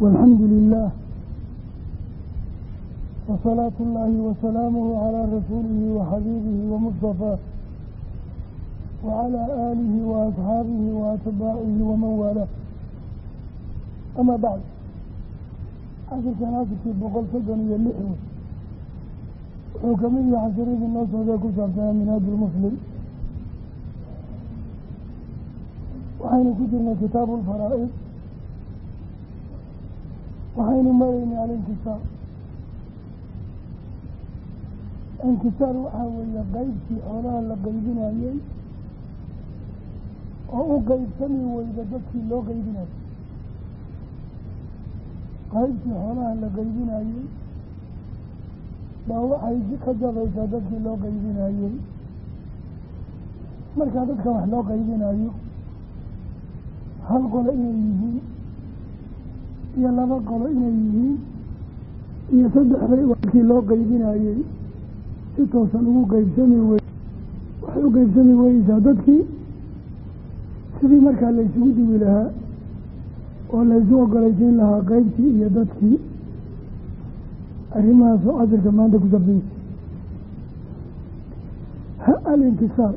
walxamdu lilah wasalaatu ullaahi wasalaamuhu calaa rasuulihi waxabiibihi wamustafaa wacalaa aalihi wa asxaabihi wa atbaacihi waman waalaa ama bacd casharkan casharkii boqol soddon iyo lix wuxuu ka mid yahay casharadii noo socdee ku saabsan aminaadulmuslim waxaynu ku jirnay kitaabu ulfaraa'id maraynay alinkisaar inkisaar waxaa weeye qeybtii xoolaha la qeybinayey oo u qeybsami weyda dadkii loo qeybinayay qeybtii xoolaha la qeybinayey baa waxay ka jabaysaa dadkii loo qeybinayey markaa dadka wax loo qeybinayo hal qole inay yihiin iyo laba qolo inay yihiin iyo saddexday wakii loo qeybinayey si toosan ugu qeybsami wey waxay u qeybsami weyeysaa dadkii sidii markaa laysugu diwi lahaa oo laysu ogolaysiin lahaa qeybtii iyo dadkii arrimahaas oo casirka maanta ku sabsanya ha alinkisaar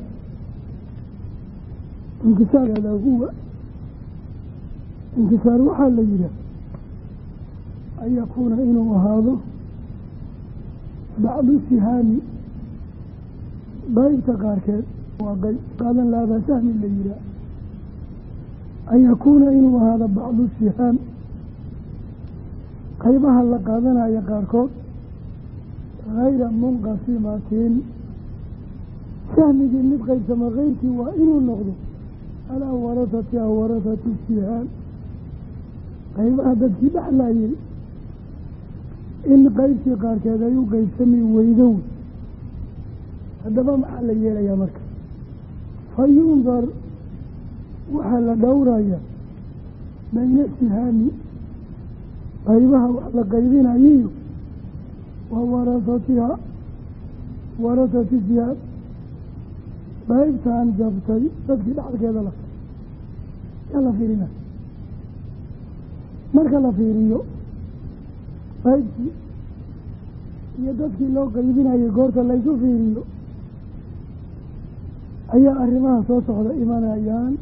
inkisaar huwa inkisaar waxaa la yidhaah an yakuuna inuu ahaado bacdu sihaami qeybta qaarkeed waa qeyb qaadan laabaa sahmi la yihaah an yakuuna inuu ahaado bacdu sihaam qaybaha la qaadanaya qaarkood hayra munqasimatin sahmigii mid qaybsama keyrkii waa inuu noqdo alaa warasati a warasati sihaam qaybaha dadkii dhexlayay in qeybtii qaarkeed ay u qeybsami weydow haddaba maxaa la yeelayaa marka? Fa yundar waxaa la dhowraya bayna sihaami qaybaha wax la qaybinayiyo wa warasatiha warasati sihaam qaybtaan jabtay dadkii dhexalkeeda la yaa la fiirina marka la fiiriyo qaybtii iyo dadkii loo qaybinayay goorta laysu fiiriyo ayaa arrimaha soo socda imanayaan.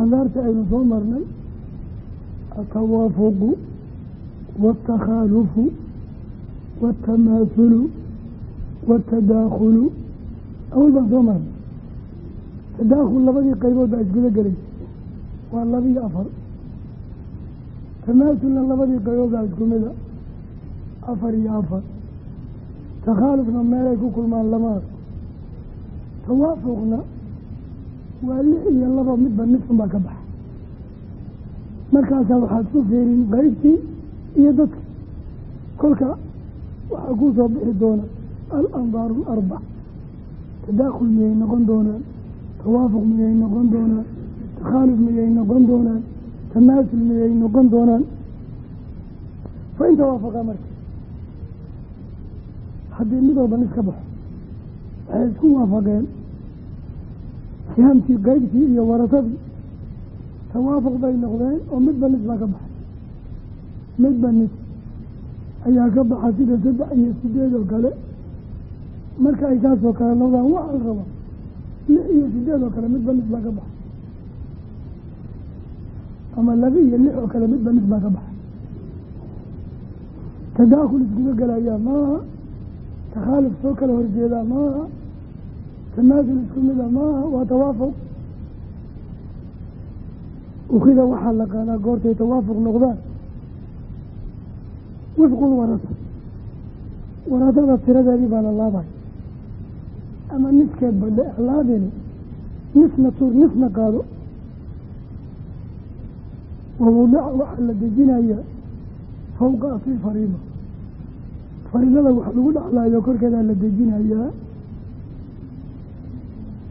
Andaarta aynu soo marnay atawaafuqu waatakhaalufu waatamaahulu waatadaakhulu awal baan soo marnay. Tadaakhul labadii qaybood baa isguda gelaysa waa labiyo afar tamaasulna labadii qaybood baa isku mida afar iyo afar. Takhaalufna meelay ku kulmaan lamaad tawaafuqna waa lix iyo laba midba nifun baa ka baxa. Markaasaa waxaad ku fiirin qeybtii iyo dadka. Kolka waxaa ku soo bixi doona al-andaaru alarbac tadaakhul miyay noqon doonaan? Tawaafuq miyay noqon doonaan? Takhaaluf miyay noqon doonaan tamaasul miyay noqon doonaan. Fa in tawaafaqa marka. Haddii mid walba nis ka baxo waxay isku waafaqeen. Sihaamtii qeybtii iyo warasadii tawaafuq bay noqdeen oo midba nis baa ka baxay. Midba nis ayaa ka baxa sida saddex iyo sideed oo kale. Marka ay saasoo kale noqdaan waxaa la rabaa lix iyo sideed oo kale midba nis baa ka baxay ama laba iyo lix oo kale midba nis baa ka baxay. Tadaakul iskuga gelayaa maaha takhaaluf soo kala horjeedaa maaha tamaasul isku mida maaha waa tawaafuq ukida waxaa la qaadaa goortay tawaafuq noqdaan. Wifqul warasa warasada tiradeedii baa la laabay. Ama niskeed badhe laabini nisna tuur nisna qaado wawadaca waxaa la dejinayaa fawqa asli fariida fariidada wax lagu dhexlaayo korkeedaa la dejinayaa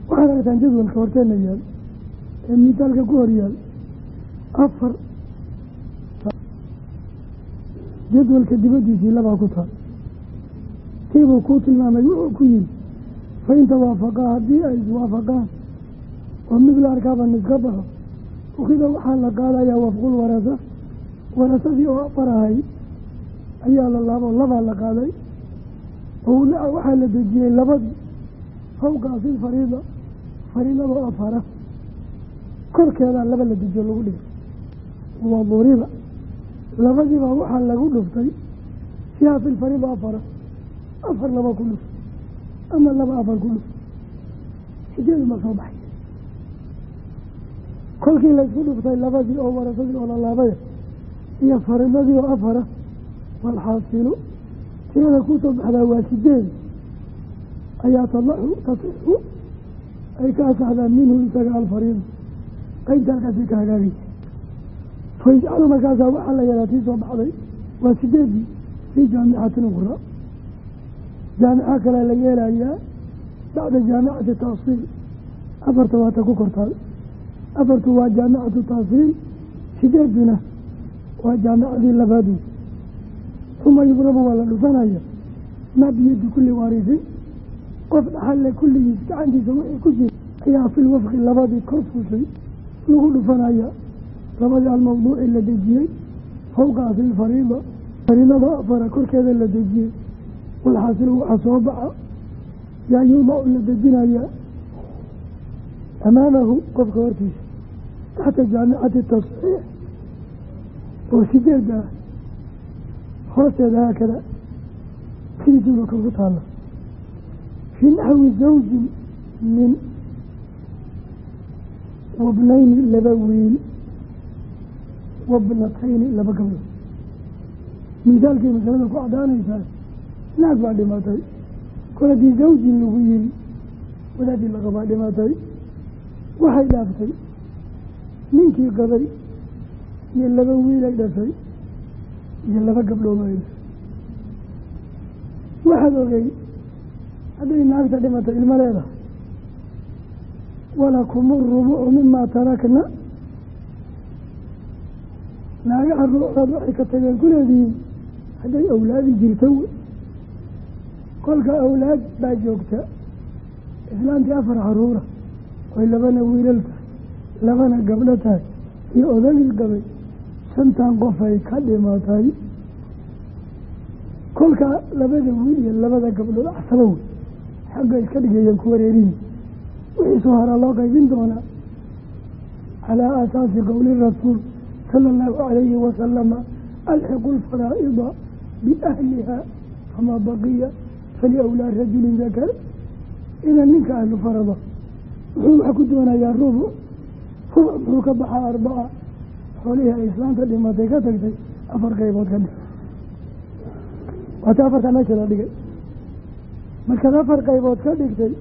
waxaad aragtaan jadwalka horteena yaal ee mitaalka ku hor yaal afar jadwalka dibaddiisii labaa ku taal. Tiibuu kuu tilmaamay wuxuu ku yiri fa in tawaafaqaa haddii ay iswaafaqaan oo mid la arkaaba niska baxo ukida waxaa la qaadayaa wafqul warasa. Warasadii oo afar ahay ayaa la laabo labaa la qaaday. Owlaca waxaa la dejiyey labadii fawqa asil fariida fariidadoo afara korkeedaa laba la dejiyo lagu dhigay wa duriba labadiibaa waxaa lagu dhuftay fiiha fi lfariida afara afar laba ku dhuf ama laba afar ku dhuf. Sideedu ma soo baxay kolkii laysku dhuftay labadii oo warasadii oo lalaabaya iyo fariidadii oo afara walxaasilu tirada ku soo baxdaa waa sideed ayaa tadaxu tasixu ay ka asaxdaa minhu isaga alfariida qaybta halkaasay ka hagaagaysa fayjcalu markaasaa waxaa la yadaa tii soo baxday waa sideedii fii jaamicatin ukhra. Jaamico kale la yeelayaa bacda jaamicati taasiil afarta waata ku kortaal afartu waa jaamicatu taasiil sideeduna waa jaamicadii labaadu uma yubrabu waa la dhufanaya maa biyadi kulli waarisin qof dhaxalle kulligiis gacantiisa wixii ku jira ayaa fil wafqi labadii kor fuushay lagu dhufanaya labadii almawduuci la dejiyey fawqa asli fariida fariidada afara korkeeda la dejiyey. Walxaasilu waxaa soo baxa. Yaa yuudacu la dejinaya amaamahu qofka hortiisa taxta jaamicati tasxiix oo sideeda ah hoosteeda haakada sidiisuba kagu taala fii naxwi zawjin min wabnayni laba wiil wabnatayni laba gabdhood. Misaalkii masalada ku cadaanaysaa naag baa dhimatay. Kol haddii zawjin lagu yiri wadaadii la qabaa dhimatay waxay dhaaftay ninkii qabay iyo laba wiilay dhashay iyo laba gabdhood ay dhashay. Waxaad ogey hadday naagta dhimatay ilmo leedahay walakum urubucu mimaa tarakna. Naagaha ruuxood waxay ka tageen ku leedihiin hadday awlaadi jirto w kolka awlaad baa joogta islaantii afar caruura oy labana wiilal tahay labana gabdho tahay iyo odagii qabay shantan qofay ka dhimatay kolka labada wiil iyo labada gabdhood axsaba wey. Xagga iska dhigayeen ku wareerin. Wixii soo loo qaybin doonaa calaa aasaasi qowli rasuul sala allahu calayhi wasalama alxiqu lfaraa'ida biahliha famaa baqiya faliawlaa rajulin dakar ina ninka ahlu farada wuxuu waxaa ku doonayaa rubuc rubuc muxuu ka baxaa arbaca xoolihii ay islaanta dhimatay ka tagtay afar qaybood ka dhig waata afartaa meesha la dhigay. Markaad afar qaybood ka dhigtay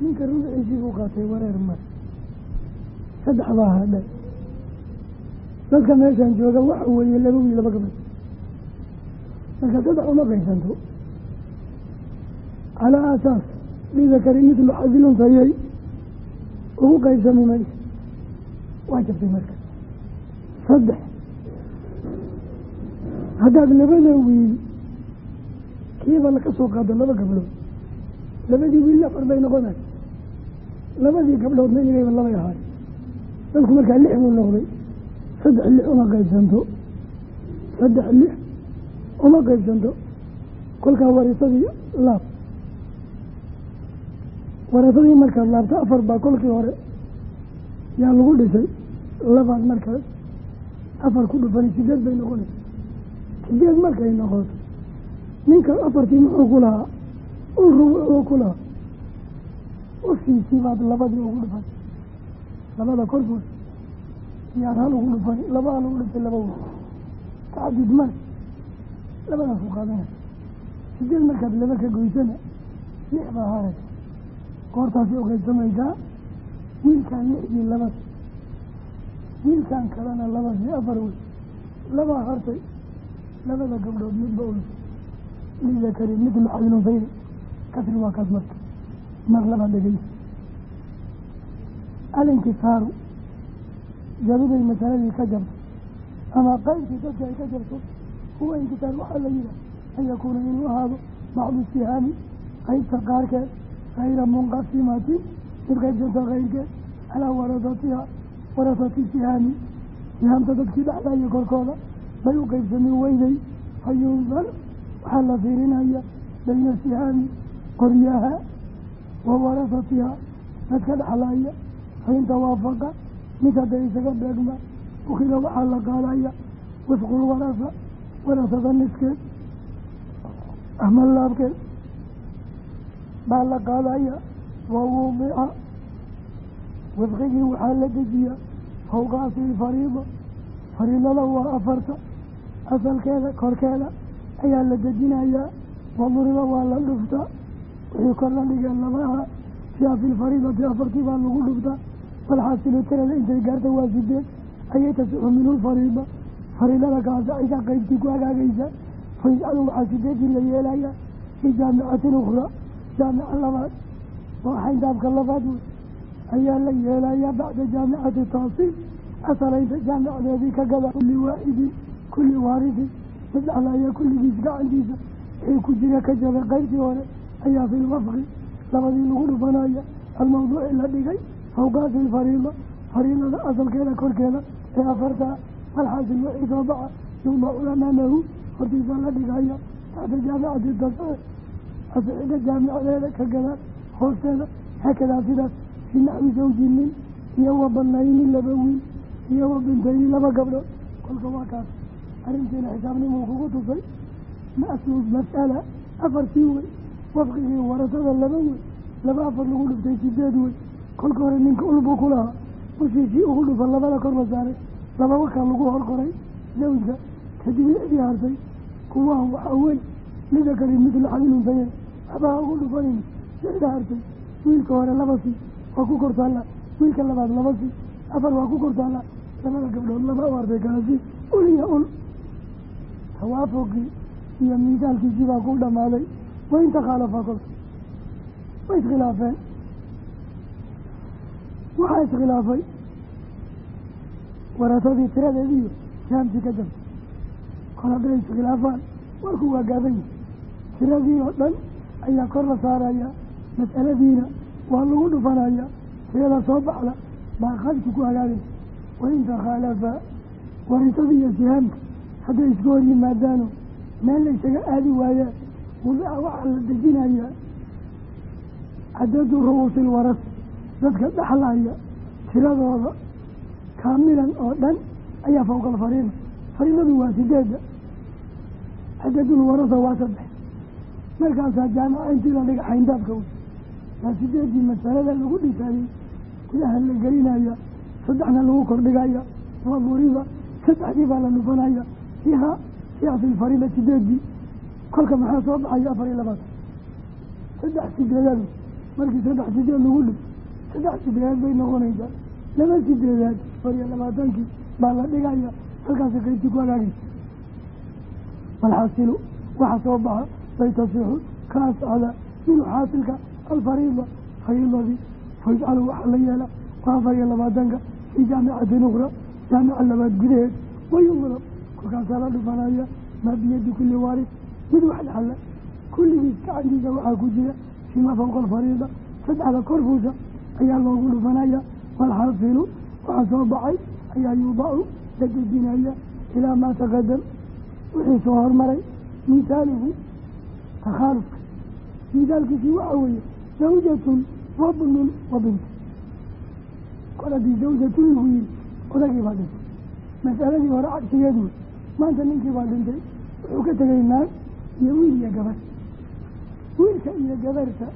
ninka rubuciisii buu qaatay wareer mar. Saddex baa hadhay. Dadka meeshan jooga waxa weeye laba wiil laba gabdhood. Marka saddex uma qaysanto calaa aasaas lidakari midlu xasilun tayay ugu qaybsami mayso waa jabtay marka. Saddex. Haddaad labada wiil kiiba laka soo qaado laba gabdhood. Labadii wiil afar bay noqonay. Labadii gabdhoodna iyagayba labay ahaay dadku markaa lix buu noqday. Saddex lix uma qaybsanto saddex lix uma qaybsanto kolkaa warisadii laab warisadii markaad laabto afar baa kolkii hore yaa lagu dhisay. Labaad markaas afar ku dhufanay sideed bay noqonaysa. Sideed markay noqoto ninka afartii muxuu ku lahaa? Ul rubuucuu ku lahaa. Ufiisii baad labadii ugu dhufan. Labada korkood yaad hal ugu dhufan laba hal ugu dhufay laba wi tacadud male labadaas u sideed markaad laba ka goysana lix baa haraysa goortaasi uqaybsamaysaa wiilkaan lixdii labad wiilkaan kalena labadii afar wey labaa hartay labada gabdhood midba ul lidakari midlu xadilunfayni kasri waa kaas marka. Mar laba dhegeysa alinkisaaru jabiday masaladii ka jabto ama qaybkii dadka ay ka jabto huwa inkisaar waxaa la yihaha an yakuuna inuu ahaado bacdu sihaami qaybta qaarkeed hayra munqasimatin mid qaybsanta kayrkeed calaa warasatiha warasati sihaami sihaamta dadkii dhexlaya korkooda bay u qeybsamin weyday fa yundar waxaa la fiirinaya bayna sihaami qoryaha wa warasatiha dadka dhexlaya fain tawaafaqa mid hadday isaga beegma ukida waxaa la qaadaya wifqul warasa warasada niskeed ama laabkeed baa la qaadaya wa wudica wifqigii waxaa la dejiya fawqa asli fariida waa afarta. Asalkeeda korkeeda ayaa la dejinayaa. Waduriba waa la dhuftaa. Wixii kor la dhigeen labaha fiiha fi lfariidati afartii baa lagu dhuftaa. Walxaasilu tirada intay gaarta waa sideed. Ayay tasixu minhu lfariida fariidada kaasa ayka qeybtii ku hagaagaysa fayajcalu waxaa sideedii la yeelaya fii jaamicatin ukhraa jaamica labaad oo xayndaabka labaad wey ayaa la yeelaya bacda jaamicati taasiil asalaynta jaamicadeedii ka gada kulli waaxidin kulli waarisin mid dhexlaya kulligiis gacantiisa. Wixii ku jira ka jabay qeybtii hore ayaa fi lwafqi labadii lagu dhufanaya almawduuci la dhigay fawqaasi lfariida fariidada asalkeeda korkeeda ee afartaa malxaasil wixii soo baxa yuudacu amaamahu hortiisa la dhigaya taxta jaamicati tasciir asixida jaamicadeeda ka gadaan hoosteeda haakadaa sidaas fii naxwi zawjinin iyo wa banayni laba wiil iyo wa bintayni laba gabdhood kolka waa kaas arrintiina xisaabnimuu kugu tusay maslu mas'ala afartii wey wafqigii warasada laba wey laba afar lagu dhuftay sideed wey kolka hore ninka ulbuu ku lahaa ushiisii ugu dhufa labada kor la saaray laba wakaa lagu hor qoray zawjka kadib lixdii hartay kuwaha waxaa weyn mida kali midla xabiluntaye waxbaa ugu dhufanin lixda hartay wiilka hore laba si waa ku kortaalla wiilka labaad laba si afar waa ku kortaalla labada gabdhood laba u arday kala si ul tawaafogii iyo miisaalkiisii baa ku dhammaaday. Wain takhaalafa kolka way iskhilaafeen. Waxaa iskhilaafay. Warasadii tiradeediiyo jaamsi ka jabtay. Kol hadday iskhilaafaan. Warku waa gaaban yihi tiradii oo dhan ayaa kor la saaraya. Mas'aladiina waa lagu dhufanaya tirada soo baxda baa khadki ku hagaagaysa. Wain takhaalafa warisadii iyo sihaamka hadday isku hor yimaadaano meel la ysaga aadi waayaan wudica waxaa la dejinayaa cadadu ru'uusi lwaras dadka dhexlaya tiradooda kaamilan oo dhan ayaa fawqa alfariida fariidadu waa sideedda. Cadadulwarasa waa saddex markaasaa jaamica intii la dhiga xayndaabka wey waa sideeddii masalada lagu dhisaayey gudaha la gelinaya saddexna lagu kordhigaya waa duriba saddexdii baa la dhufanaya fiiha fiiha fi sideeddii kolka maxaa soo baxaya afar iyo labaatan saddex sideedaad markii saddex sideed lagu dhig saddex sideedaad bay noqonaysaa laba sideedaad afar iyo labaatankii baa la dhigaya halkaasi qaybtii ku hagaagaysa. Walxaasilu waxa soo baxa bay tasixu ka ascada minhu xaasilka alfariida fariidadii fayajcalu waxaa la yeela waa afar iyo labaatanka fii jaamicatin ukhra jaamica labaad gudaheed wayumrab kolkaasaa la dhufanaya maa biyadi kulli waaris mid wax dhaxla kulligiis gacantiisa waxaa ku jira fiima fawqa alfariida saddexda korfuusa ayaa loogu dhufanaya walxaasilu waxaa soo baxay ayaa yuudacu la dejinaya ilaa maa taqadam wixii soo hormaray misaaluhu takhaalufka misaalkiisii waxaa weeye zawjatun wa bunun wa bintu kol haddii zawjatun lagu yiri odagii baa dhintay masaladii hore cagsigeed wey maanta ninkii baa dhintay wuxuu ka tegay naag iyo wiil iyo gabar wiilka iyo gabarta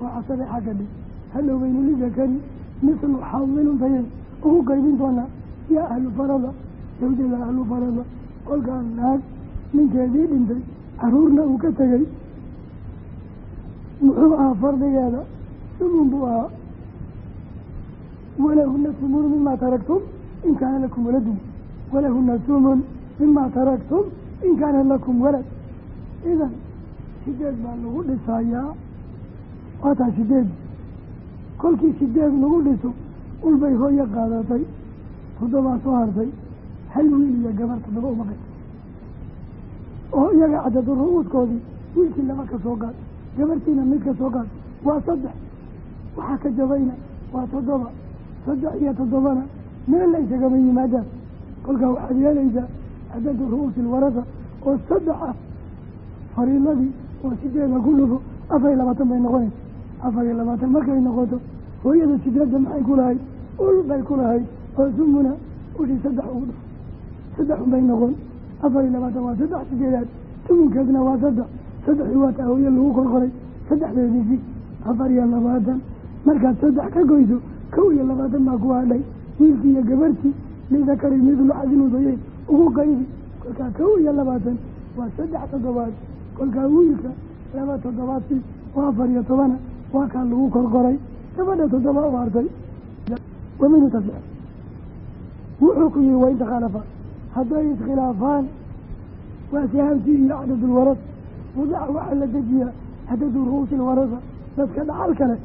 waa casabe xagga dhig hadhow baynu lidakari mislu xawilun tayen ugu qaybin doonaa yaa ahlu farada zawjada ahlu farada kolkaa naag ninkeedii dhintay caruurna uu ka tegey muxuu ahaa fardigeeda? Sumun buu ahaa? Walahuna sumun mima taraktum in kaana lakum waladun. Walahuna sumun mima taraktum in kaana lakum walad. Idan sideed baa lagu dhisayaa. Waataa sideed kolkii sideed lagu dhiso ulbay hooyo qaadatay. Toddobaa soo hartay. Hal wiil iyo gabar toddoba uma qay oo iyaga cadadu ru-uudkoodii wiilkii laba ka soo qaad gabartiina mid ka soo qaad waa saddex. Waxaa ka jabayna. Waa toddoba. Saddex iyo toddobana. Meel la isagama yimaadaan kolkaa waxaad yeelaysaa cadadu ru'uusi lwarasa oo saddex ah. Fariimadii oo sideeda ku dhufo afar iyo labaatan bay noqonaysa. Afar iyo labaatan markay noqoto hooyada sideedda maxay ku lahayd? Ul bay ku lahayd. Oo sumuna ushii saddex ugu dhufo saddex unbay noqon. Afar iyo labaatan waa saddex sideedaad tumunkeedna waa saddex saddexdii waa taa hooye lagu korkoray saddexdeedisi afar iyo labaatan. Markaad saddex ka goyso kow iyo labaatan baa ku hadhay. Wiilkii iyo gabartii lidakari midlu xadiludayeyn ugu qaybi. Kolkaa kow iyo labaatan waa saddex toddobaad. Kolkaa wiilka laba toddobaadsi waa afar iyo tobana waa kaa lagu korkoray gabadha toddoba u hartay waminu tasix wuxuu ku yihi wainta khalafa hadday iskhilaafaan waa sihaamtii iyo cadadulwaras wadaca waxaa la dejiyaa cadadu ru'uusi lwarasa dadka dhacal kale.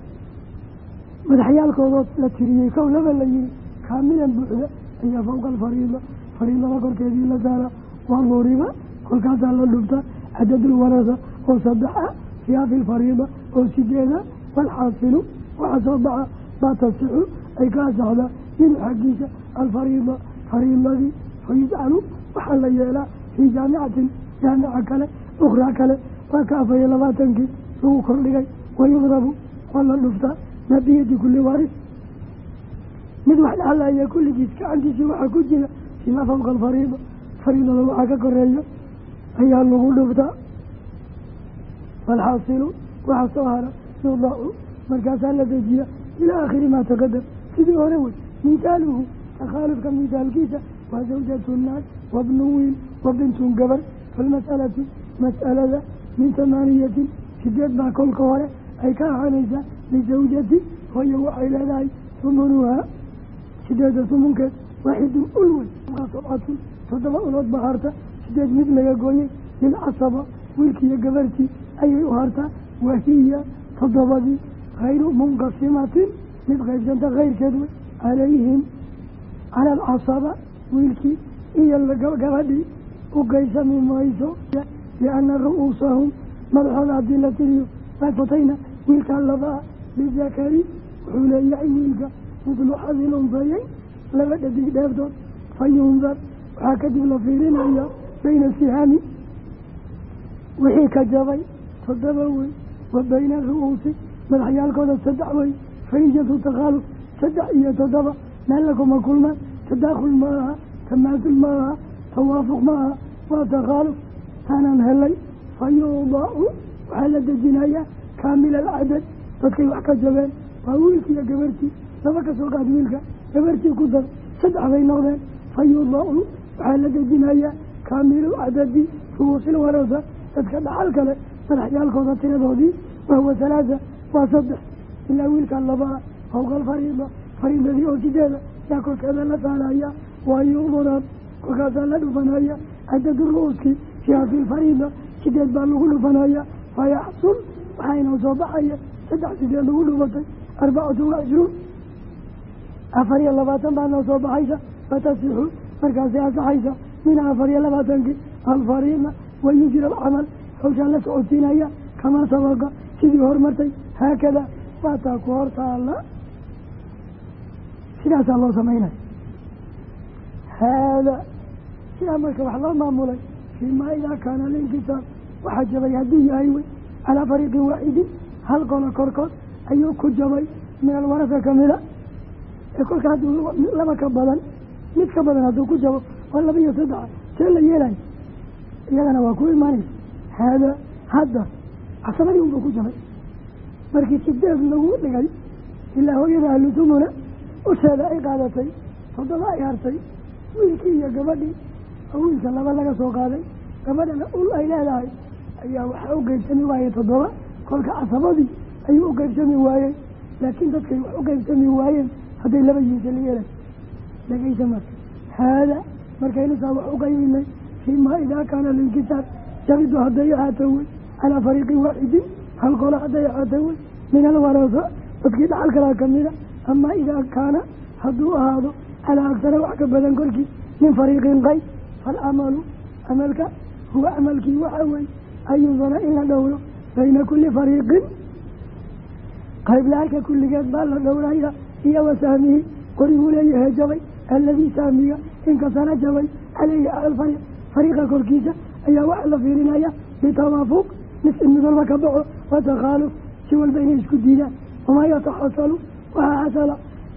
Madaxyaalkoodood la tiriyey kow laba la yihi kaamilan buuxda ayaa fawqa alfariida fariidada korkeedii la saara waa luriba kolkaasaa la dhufta cadadulwarasa oo saddex ah siyaafi lfariida oo sideeda walxaasilu waxaa soo baxa baa tasixu ay ka asaxdaa minhu xaggiisa alfariida fariidadii fayujcalu waxaa la yeelaa fii jaamicatin jaamica kale ukhraa kale waa ka afariyo labaatankii lagu kordhigay wayudrabu waa la dhuftaa maa biyadi kulli waaris mid wax dhexlaya kulligiis gacantiisii waxaa ku jira fimaa fawqa alfariida fariidada waxaa ka koreeya ayaa lagu dhuftaa walxaasilu waxaa soo hara yudacu markaasaa la dejiya ilaa aakhiri maa taqadam sidii hore wey mithaaluhu takhaalufka mithaalkiisa waa zawjatu naas wabnu wiil wa bintun gabar falmas'alatu mas'alada min tamaaniyatin sideed baa kolka hore ay ka ahaanaysaa lisawjati hooyo waxay leedahay humunuhaa sideeda humunkeed waaxidun ul wey sabcatun toddoba ulood baa harta sideed mid laga gooyey lilcasaba wiilkiiyo gabartii ayay u hartaa wahiya toddobadii hayru munqasimatin mid qaybsanta kayrkeed wey calayhim cala alcasaba wiilkii iyo gabadhii u lianna ru'uusahum madaxooda haddii la tiriyo fatayna wiilkaa labaa lidakari wuxuu leeyahay wiilka midlu xadil unfeeyey laba dhadig dheeftood fa yundar waxaa kadib la fiirinaya bayna sihaami wixii ka jabay toddoba wey wa bayna ru'uusi madaxyaalkooda saddex wey fainjatu takhaaluf saddex iyo toddoba meel lakuma kulmaan tadaakhul ma aha tamaasul tawaafuq ma aha takhaaluf taanaan helay fa yuudacu waxaa la dejinayaa kaamil alcadad dadkay wax ka jabeen waa wiilkii iyo gabartii. Laba ka soo qaad wiilka gabartii ku dar. Saddex bay noqdeen. Fa yuudacu waxaa la dejinayaa kaamilu cadadi ru'uusil warasa dadka dhaxal kale madaxyaalkooda tiradoodii wahuwa halaasa waa saddex. Ilaa wiilkaa labaa fawqa alfariida fariidadii oo sideeda yaa kolkeeda la saaraya waa yu'durab kolkaasaa la dhufanaya cadadu ru'uuskii fiiha lfariida sideed baa lagu dhufanaya fayaxsul waxaa inoo soo baxaya saddex sideed lagu dhufatay arbacatu wacishruun afar iyo labaatan baa noo soo baxaysa fatasixu markaasi asaxaysa minha afar iyo labaatankii alfariida wayujra alcamal hawshaan la socodsiinaya kamaa sabaqa sidii hormartay haakada waataa ku hor taala sidaasaa loo samaynaya haada sidaa marka wax loo maamulay fiimaa idaa kaana linkisaab waxaa jabay hadduu yahay wey. Calaa fariiqin waaxidin hal qolo korkood ayuu ku jabay. Min alwarasa kamida ee kolka hadduu laba ka badan mid ka badan hadduu ku jabo oo laba iyo saddexa see la yeelayo iyadana waa ku imaanaysa haada hadda casabadii unbuu ku jabay. Markii sideed lagu dhigay ilaa hooyada ahlutumuna usheeda ay qaadatay toddoba ay hartay wiilkii iyo gabadhii wiilka laba laga soo qaaday gabadhana ul ay leedahay. Ayaa waxaa u qeybsami waayey toddoba kolka casabadii ayuu u qeybsami waayey laakiin dadkay wax u qeybsami waayeen hadday laba yihiin la yeelay dhegeysa marka haada markaynu saa wax u qaybinay fiimaa idaa kaana linkitaab jabidu hadday ahaato wey calaa fariiqin waaxidin hal qola hadday ahaato wey min alwarasa dadkii dhaxal kalaa kamida ama idaa kaana hadduu ahaado calaa agsara wax ka badan korkii min fariiqin qayb falcamalu camalka huwa camalkii waxaa wey an yundara in la dhowro bayna kulli fariiqin qaybla-aanka kulligeed baa la dhowraya iyo wa sahmihi qoriguu leeyahay jabay alladii saamiga inkasara jabay caleyhi alfariiq fariiqa korkiisa ayaa waxaa la fiirinaya bitawaafuq nis in mid walba ka baxo watakhaaluf si walba inay isku diidaan wamaa yataxasalu waxaa xasala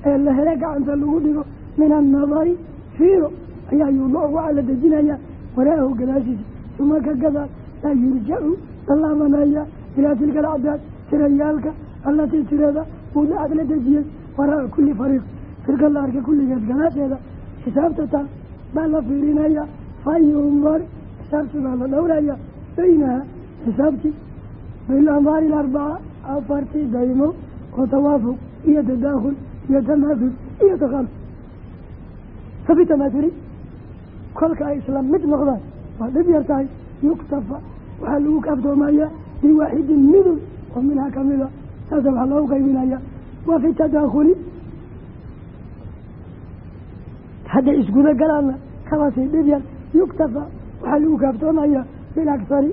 ee la hele gacanta lagu dhigo min annadari fiiro ayaa yuudacu waxaa la dejinaya waraahu gadaashiisa suma ka gadaal laa yurjacu la laabanaya ilaa tilka alacdaad tirayaalka allatii tirada wudacad la dejiyey waraa kulli fariiq. Firka la arka kulligeed gadaasheeda xisaabta taan baa la fiirinaya fayumar xisaabtii baa la dhowraya baynaha xisaabtii bilambaari alarbaca afartii daymo oo tawaafuq iyo tadaakhul iyo tamaahul iyo takhaaluf fafi tamaahuli kolka ay isla mid noqdaan waa dhib yar tahay yuktafa waxaa lagu kaaftoomayaa biwaaxidin midun oo minhaa kamida saasa waxaa loogu qaybinaya wa fi tadaakhuli. Hadday isguda galaanna kabasii dhib yar yuktafa waxaa lagu kaaftoomaya bilaksari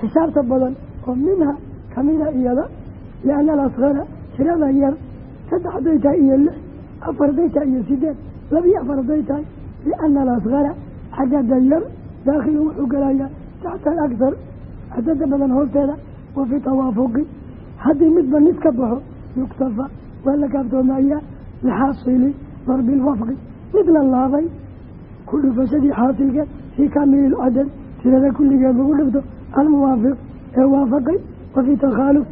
xisaabta badan oo minha kamida iyada liana alasqara tirada yar saddex hadday tahay iyo lix afar hadday tahay iyo sideed labiyo afar hadday tahay liana alasqara cadada yar daakhilun wuxuu gelayaa taxta alaksar cadada badan hoosteeda wa fi tawaafuqi haddii midba nis ka baxo yuktafa waa la kaaftoomayaa lixaasili darbi lwafqi mid la laabay ku dhufashadii xaasilkeed fii kaamili lcadad tirada kulligeed lagu dhifto almuwaafiq ee waafaqay wa fii takhaaluf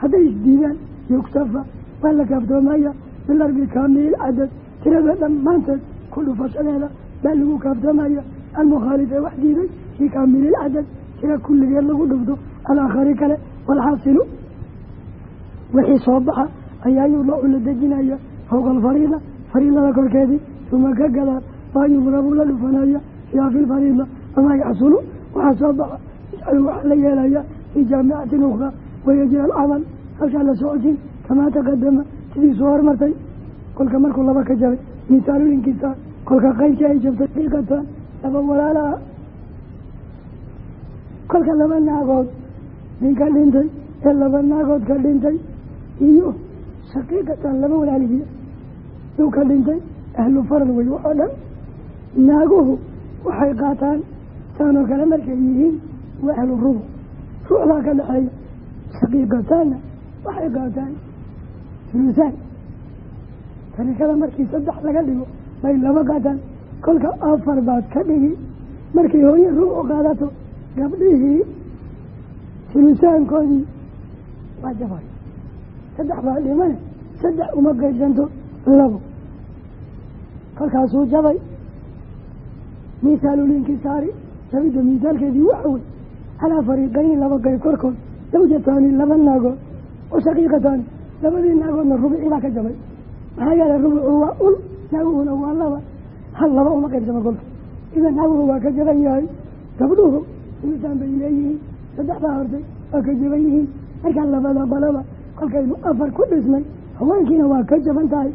hadday isdiidaan yuktafa waa la kaaftoomaya bilarbi kaamili lcadad tirada dhammaanteed ku dhufashadeeda baa lagu kaaftoomaya almukhaalif ee wax diiday fii kaamili lcadad tira kulligeed lagu dhufto alaakhari kale walxaasilu wixii soo baxa ayaa yudacu la dejinaya fowqa alfariida fariidada korkeedii uma ka gadaal maa yudrabu la dhufanaya fiiha fi lfariida wamaa yaxsulu waxaa soo baxa waxaa la yeelaya fii jaamicatin ukhraa wayajri alcamal halkaa la socodsiin kamaa taqadama sidii soo hormartay kolka markuu laba ka jabay misaalulinkiisa kolka qaybkii ay jabtay xiiqatan laba walaalaha kolka laba naagood ninka dhintay ee laba naagood ka dhintay iyo shaqiiqatan laba walaalihii duu ka dhintay ahlu faral wey waxoo dhan. Naaguhu waxay qaataan saanoo kale markay yihiin waa ahlu rubuc ruuxdaa ka dhexeeya shaqiiqataanna waxay qaataan sulusaan tarikada markii saddex laga dhigo bay laba qaataan kolka afar baad ka dhigi markay hooye rubuc qaadato gabdhihii sulusaankoodii waa jabay saddex baa dhimane saddex uma qaybsanto labo. Kolkaasuu jabay. Misaalulinkisaari labida misaalkeedii waxa wey calaa fariiqayni laba qayb korkood zawjataani laba naagood oo shaqiiqataani labadii naagoodna rubicii baa ka jabay. Maxaa yeelay rubucu waa ul naaguhuna waa laba hal laba uma qaybsamo kolka idan naaguhu waa ka jaban yahay gabdhuhu sulusaan bay leeyihiin saddex baa hortay waa ka jaban yihiin markaa labada balaba kolkaynu afar ku dhisnay haweenkiina waa ka jaban tahay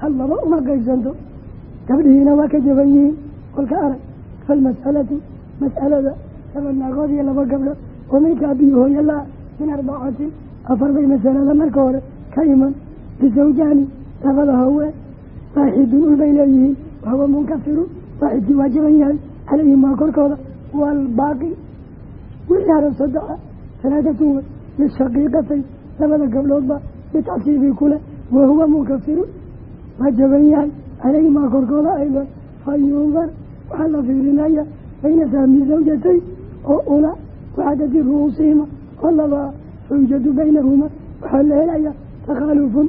hal laba uma qaybsanto gabdhihiina waa ka jaban yihiin kolka arag falmas'alatu mas'alada laba naagood iyo laba gabdhood oo minka abiyi hooye la-a min arbacatin afar bay masalada marka hore ka iman bisawjaani labada haween waaxidun ul bay leeyihiin wahuwa munkafirun waaxidkii waa jaban yahay calayhimaa korkooda. Waalbaaqi wixii haran saddexa talaatatun wey lishaqiiqatay labada gabdhoodba bitacsiibii kule wahuwa munkafirun waa jaban yahay calayhimaa korkooda aydan fa yundar waxaa la fiirinaya bayna sahmi zawjatay oo ula waxadadi ru'uusihima oo labaa fayujadu baynahuma waxaa la helaya takhaalufun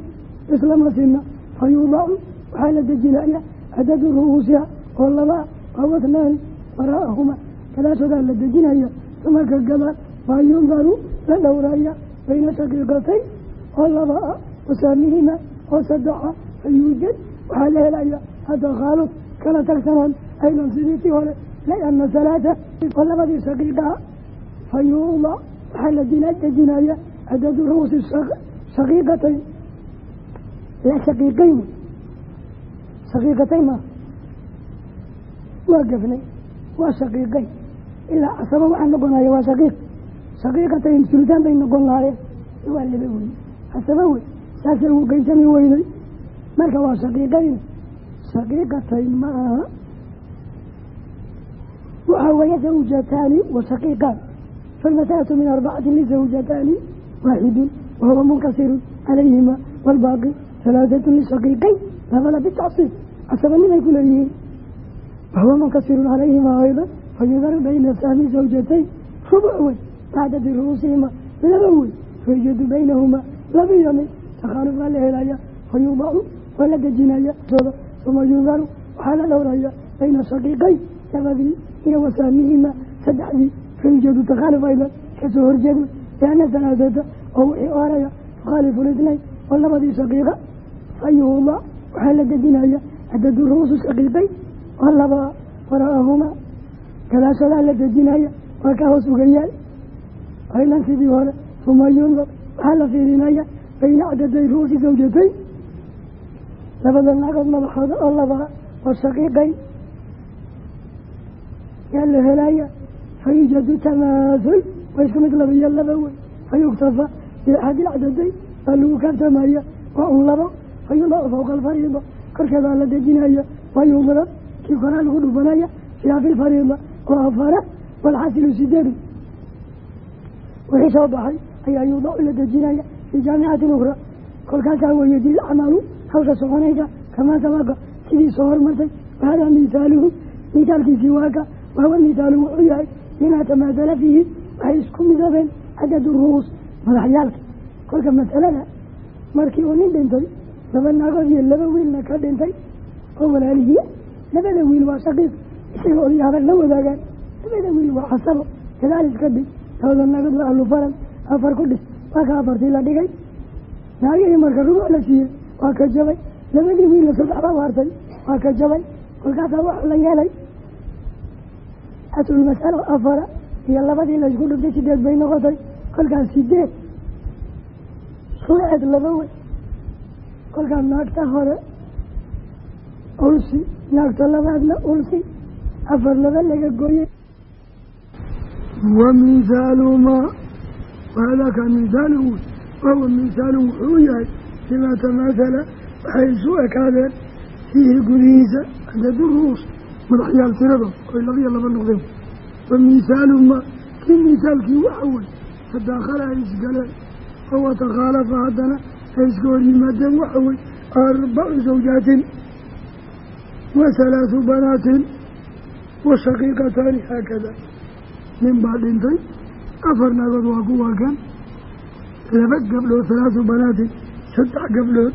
islama sina fa yuudacu waxaa la dejinaya cadadu ru'uusiha oo labaa wawatnaani waraa'ahuma gadaashoodaa la dejinaya uma ka gadaal waa yundaru la dhowraya bayna shaqiiqatay oo laba ah wasaamihima oo saddexa fa yuujad waxaa la helaya atakhaaluf kala tagsanaan aydan sidii tii hore liana salaata oo labadii shaqiiqaha fa yuudac waxaa la dejinaya cadadu ru'uusi shaqiiqatayn shaqiiqayn shaqiiqatayn maa waa gafnay waa shaqiiqayn ilaa casaba waxaa noqonaya waa shaqiiq. Shaqiiqatayn suldaan bay noqon lahaayeen. Waa laba wey casaba wey saasay ugu qaybsami weyday marka waa shaqiiqayn shaqiiqatayn ma aha. Waxaa weeye zawjataani wa shaqiiqaan. Falmasalatu min arbacatin lizawjataani waaxidun wahuwa munkasirun calayhima waalbaaqi labada bitacsiib casabanimay ku leeyihiin. Wahuwa munkasirun calayhima aydan fayudaru bayna sahmi zawjatayn rubuc wey bacdadi ru'uusihima laba wey fayujadu baynahuma laba iyo mid takhaaluf baa la helaya fayudacu waa la dejinaya uma yundaru waxaa la dhowraya bayna shaqiiqayn labadii iyo wasaamihima saddexdii fayujadu takhaaluf aydan ka soo horjeed liana salaasata oo wixii oraya tukhaalifu litnayn oo labadii shaqiiqa fayuudac waxaa la dejinaya cadadu ru'uusu shaqiiqayn oo laba wara'ahuma gadaashadaa la dejinaya waa ka hoos ugayaal. Aydan sidii hore uma yundar waxaa la fiirinaya bayna cadaday ru'uusi zawjatayn labada naagood madaxooda oo labaa oo shaqiiqayn. Yaa la helaya fayujadu tamaathul waa isku mid laba iyo laba wey fayuktafa biaxadi lcadaday baa lagu kaaftamaya. Waa un labo fayudacu fawqa alfariida korkeedaa la dejinaya wayudrab kii koraa lagu dhufanaya fiiha fi lfariida oo afara walxasilu sideedu. Wixii soo baxay ayaa yuudacu la dejinaya fii jaamicatin ukra kolkaasaa weeye dil acmaalu hawsha soconaysa kamaa sabaqa sidii soo hormartay wahadaa mihaaluhu mihaalkiisii waaka wahuwa mihaalu wuxuu yahay limaa tamaathala fiihi waxay isku midabeen cadadu ru'uus madaxyaalka. Kolka masalada markii uu nin dhintay laba naagood iyo laba wiilna ka dhintay oo walaalihii labada wiil waa shaqiiq isaga habal la wadaagaan labada wiil waa casabo gadaalis ka dhig labada naagood waa ahlu faran afar ku dhis waa ka afartii la dhigay. Naagihii marka rubuc la siiyey waa ka jabay. Labadii wiilna saddex baa waartay waa ka jabay. Kolkaasaa waxa la yeelay. Asul masalo afara iyo labadii laysku dhuftay sideed bay noqotay. Kolkaas sideed ruuceed laba wey kolkaas naagta hore ulsi naagta labaadna ulsi afar laba laga gooyey wa mihaalu maa wahadaaka mihaalu wey wahuwa mihaalu wuxuu yahay limaa tamaathala waxay isu ekaadeen fiihi gudihiisa cadadu ru'uus madaxyaal tiradood oy laba iyo laba noqdeen. Wa mihaalu maa kii mihaalkii waxa wey tadaakhala ay isgaleen oo watakhaalafa haddana ay iska hor yimaadeen waxa wey arbacu zawjaatin wa halaahu banaatin wa shaqiiqataani haakada nin baa dhintay afar naagood waa kuwa kan laba gabdhood halaahu banaatin saddex gabdhood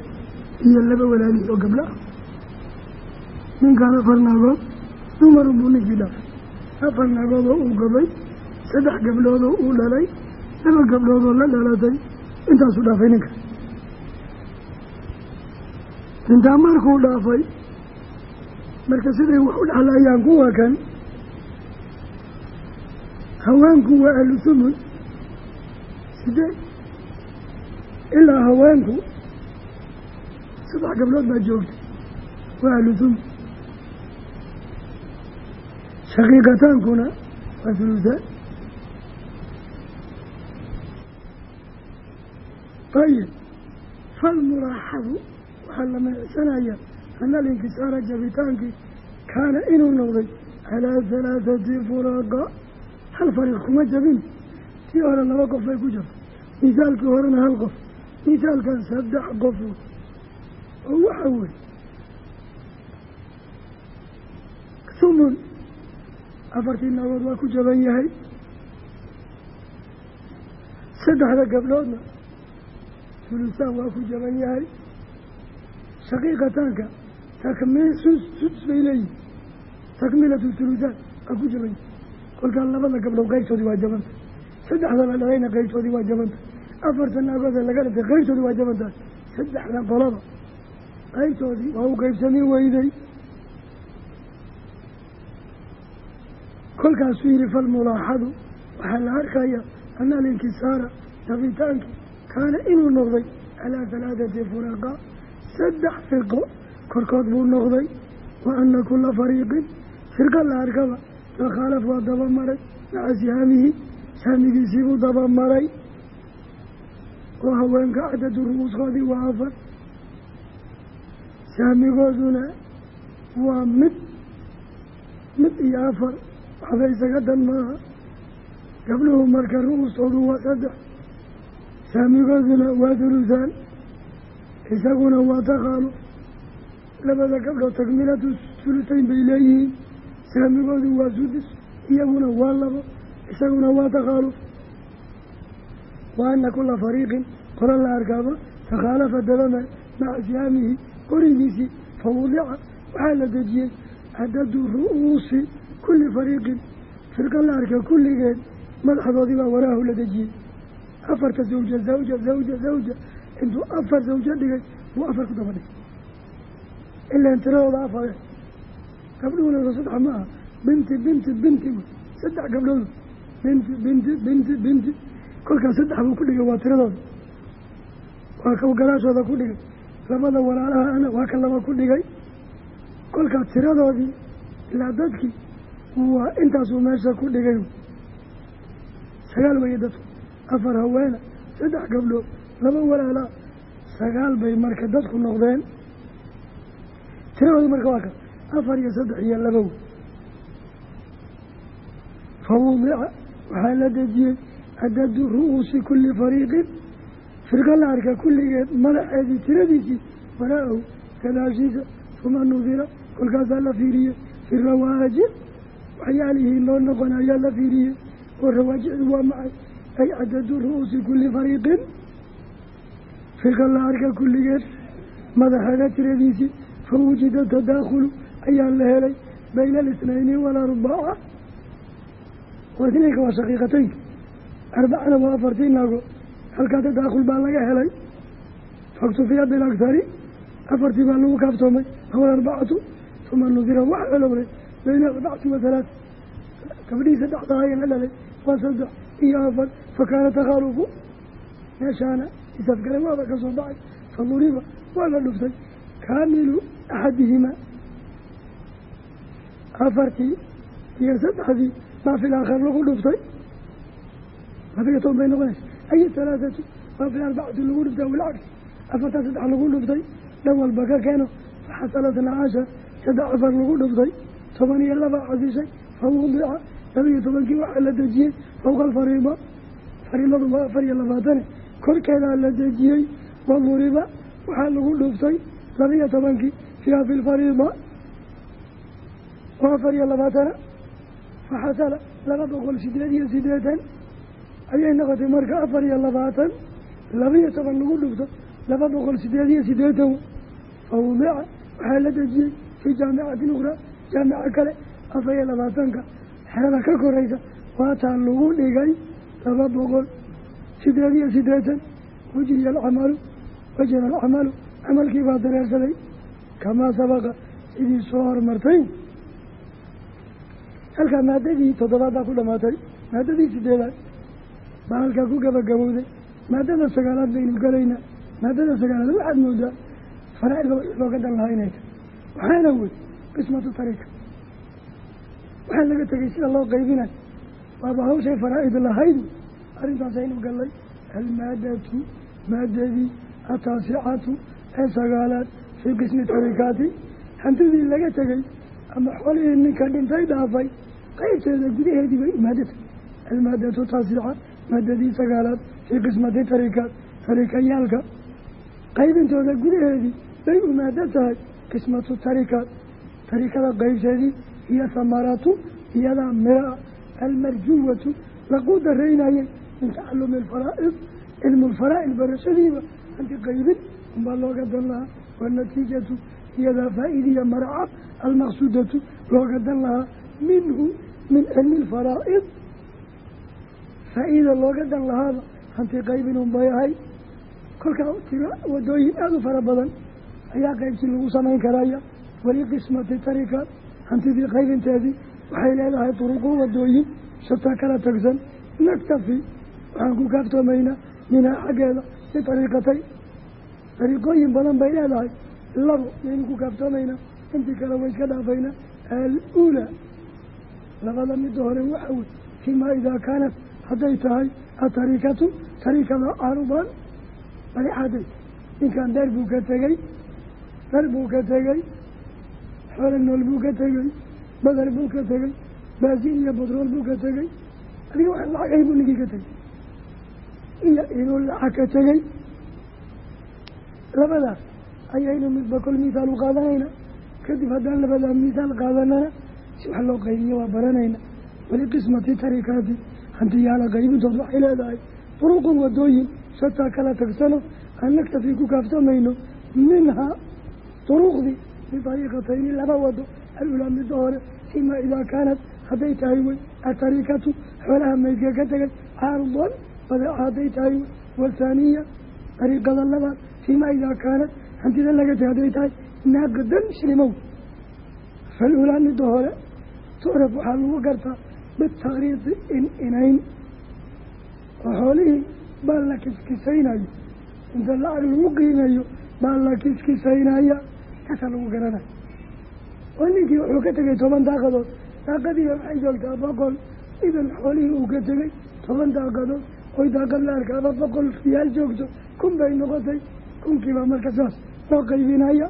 iyo laba walaalihii oo gabdho ah ninkaan afar naagood dumarun buu ninkii dhalay afar naagood oo uu gabay saddex gabdhood oo uu dhalay laba gabdhood oo la dhalatay intaasuu dhaafay ninka intaa markuu dhaafay marka siday wax u dhexlayaan kuwa kan haweenku waa ahlu thumun sideed ilaa haweenku saddex gabdhood baa joogtay waa ahlu thumun shaqiiqataankuna waa huluusaan ayib. Falmuraaxabu waxaa la magacsanayaa ana alinkisaara jabitaankii kaana inuu noqday calaa halaathati furaqa hal fariiq kuma jabin. Tii hore laba qof bay ku jirto. Misaalkii horena hal qof. Misaalkan saddex qof oo waxa wey. Sumun afartii naagood waa ku jaban yahay. Saddexda gabdhoodna hulusaan waa ku jaban yahay shaqiiqataanka takmil sudus bay leeyihiin takmilatu hulusaan waa ku jaban yahay kolkaa labada gabdhood qeybtoodii waa jabanta saddexda la dhalayna qeybtoodii waa jabanta afarta naagood ee laga dhintay qeybtoodii waa jabantaas saddexda qolaba qeybtoodii waa u qeybsamin weyday. Kolkaasuu yihi falmulaaxadu waxaa la arkaya ana alinkisaara jabitaankii kaana inuu noqday calaa halaathati furaqa saddex firqo korkood buu noqday wa ana kula fariiqin. Firqo la arkaba takhaalaf waa dabamaray maca sihaamihi saamigiisiibuu dabamaray oo haweenka cadadu ru'uuskoodii waa afar. Saamigooduna waa mid mid iyo afar. Waxba isaga dan maaha. Gabdhuhu marka ru'ustoodu waa saddex. Saamigooduna waa dulusaan isaguna waa taqaano labada gabdhood takmilatu sulusayn bay leeyihiin. Saamigoodu waa sudus iyaguna waa labo isaguna waa takhaaluf wa ana kula fariiqin qolo la arkaaba takhaalafa dabama maca sihaamihi qorigiisii fa wudica waxaa la dejiyey cadadu ru'uusi kulli fariiqin. Firqa la arka kulligeed madaxdoodii baa waraahu la dejiyey. Afarta zawja zawja zawja zawja intuu afar zawjo dhigay buu afar ku daba dhigay. Ilaan tiradooda afare gabdhuhuna saddex ma aha binti binti binti. Wey saddex gabdhoodu binti binti binti binti. Kolkaas saddex buu ku dhigay waa tiradooda. Waa ka gadaashooda ku dhigay. Labada walaalaha ana waa ka laba ku dhigay. Kolkaas tiradoodii ilaa dadkii waa intaasuu meesha ku dhigay. Sagaal weeye dadku afar haweena saddex gabdhood laba walaalaa sagaal bay marka dadku noqdeen. Tiradoodu marka waa ka afar iyo saddex iyo labow fa wudica waxaa la dejiyey cadadu ru'uusi kulli fariiqin. Firqa la arka kulligeed madaxeedii tiradiisii waraa-ow gadaashiisa uma nudira kolkaasaa la fiiriyey. Fi rawaajix waxyaalihii loo noqon ayaa la fiiriyey. Oo rawaajixdu waa macay ay cadadu ru'uusi kulli fariiqin firqa la arka kulligeed madaxeeda tiradiisii fa wujida tadaakhulu ayaa la helay bayna alisnayni walarbaca wasninka waa shaqiiqataynka arbacana waa afartii naago halkaa tadaakhul baa laga helay. Faktufiya bilaktari afartii baa lagu kaaftoomay hawa arbacatu uma nudira waxaa celowray bayna arbacati wa halaat gabdhihii saddexda ayaa la dhalay waa saddex iyo afar fakaana takhaalufu meeshaana isafgalay waaba ka soo baxay faduriba waa la dhuftay. Kaamilu axadihimaa afartii iyo saddexdii maa fi laakhar lagu dhuftay. Labiyo toban bay noqonaysa. Ay halaathatu maa fi arbacati lagu dhuftay awilcagsi afartaa saddex lagu dhuftay. Dhan walba ka keeno. Faxasalatna cashar saddex afar lagu dhuftay. Toban iyo laba casishay fa wudica labiyo tobankii waxaa la dejiyey fowqa alfariida fariidadu waa afar labaatane korkeedaa la dejiyey waduriba waxaa lagu dhuftay labiyo tobankii fiiha fi lfariida waa afar iyo labaatana faxasala laba boqol sideed iyo sideetan ayay noqotay marka afar iyo labaatan labiyo toban lagu dhufto laba boqol sideed iyo sideetan fa wudica waxaa la dejiyey fii jaamicatin ukhraa jaamica kale afar iyo labaatanka xerada ka koraysa waataa lagu dhigay laba boqol sideed iyo sideetan wajriya alcamalu wajra alcamalu camalkii baa dareersaday. Kamaa sabaqa sidii soo hormartay. Halkaa maadadii toddobaad baa ku dhamaatay maadadii sideedaad baa halkaa ku gabagabowday. Maadada sagaalaad baynu gelaynaa maadada sagaalaad waxaad moodaa faraa'idba wixii looga dan lahaa inay tahay waxaana wey qismatu tariika waxaa laga tegay sida loo qaybinayo. Waaba hawshay faraa'id lahaydu arrintaasaynu gallay almaadatu maadadii ataasicatu ee sagaalaad fii qismi tarikaati hantidii laga tegey ama xolihii ninka dhintay dhaafay qaybteeda gudaheedii bay maadata almaadatu taasica maadadii sagaalaad fii qismati tarikaat tarikayaalka qaybintooda gudaheedii bay u maado tahay qismatu tarikaat tarikada qaybteedii iyo hamaratu iyadaa miraa almarjuwatu laqu daraynayay min tacalumi alfaraa'id cilmu lfaraa'id barashadiiba hanti qaybin unbaa looga dan lahaa wanatiijatu iyadaa faa'iidiya maraca almaqsuudatu looga dan lahaa minhu min cilmi alfaraa'id faa-iida looga dan lahaaba hanti qaybin unbay ahay kolkaa tiro wadooyin aada u fara badan ayaa qaybsi lagu samayn karaya weli qismati tarika hantidii qaybinteedii waxay leedahay duruqu wadooyin shataa kala tagsan naktafi waxaan ku kaaftoomaynaa minhaa xaggeeda bitariiqatay dariiqooyin badan bay leedahay. Labo yaynu ku kaaftoomaynaa intii kale way iska dhaafaynaa al-uulaa labada midda hore waxa wey fiimaa idaa kaanat hadday tahay atarikatu tarikada caruban badeexaday ninkan beer buu ka tegey dar buu ka tegey xoolo nool buu ka tegey badar buu ka tegey baasiin iyo batrool buu ka tegey adiga wax lacagay buu ninkii ka tegey iyo inuu lacag ka tegey labadaas ayaynu midba kol misaal u qaadanayna. Kadib haddaan labadaa misaal qaadanana si wax loo qaybiyo waa baranayna. Waliqismati tarikaati hantiyaala qaybintood waxay leedahay duruqun wadooyin shataa kala tagsano aan naktafii ku kaafsamayno minhaa duruqdii bidariiqatayni laba wado alulaa midda hore fimaa idaa kaanat hadday tahay wey atarikatu xoolaha maydka ka tegay caardan badeeca hadday tahay wathaaniya dariiqada labaad fimaa idaa kaanat hantida laga tegay hadday tahay naaqdan shilimow. Falulaa midda hore tucraf waxaa lagu gartaa bitariiqi in inayn. Oo xoolihii baa la kiskisaynayo inta lacag lagu qiimeeyo baa la kiskisaynaya kaasaa lagu garanaya oo ninkii wuxuu ka tegay toban daaqadood. Daaqadiiba maxay joogtaa boqol idan xoolihii uu ka tegay toban daaqadood oy daaqad la arkaaba boqol riyaal joogto. Kun bay noqotay. Kunkiibaa marka saas loo qaybinaya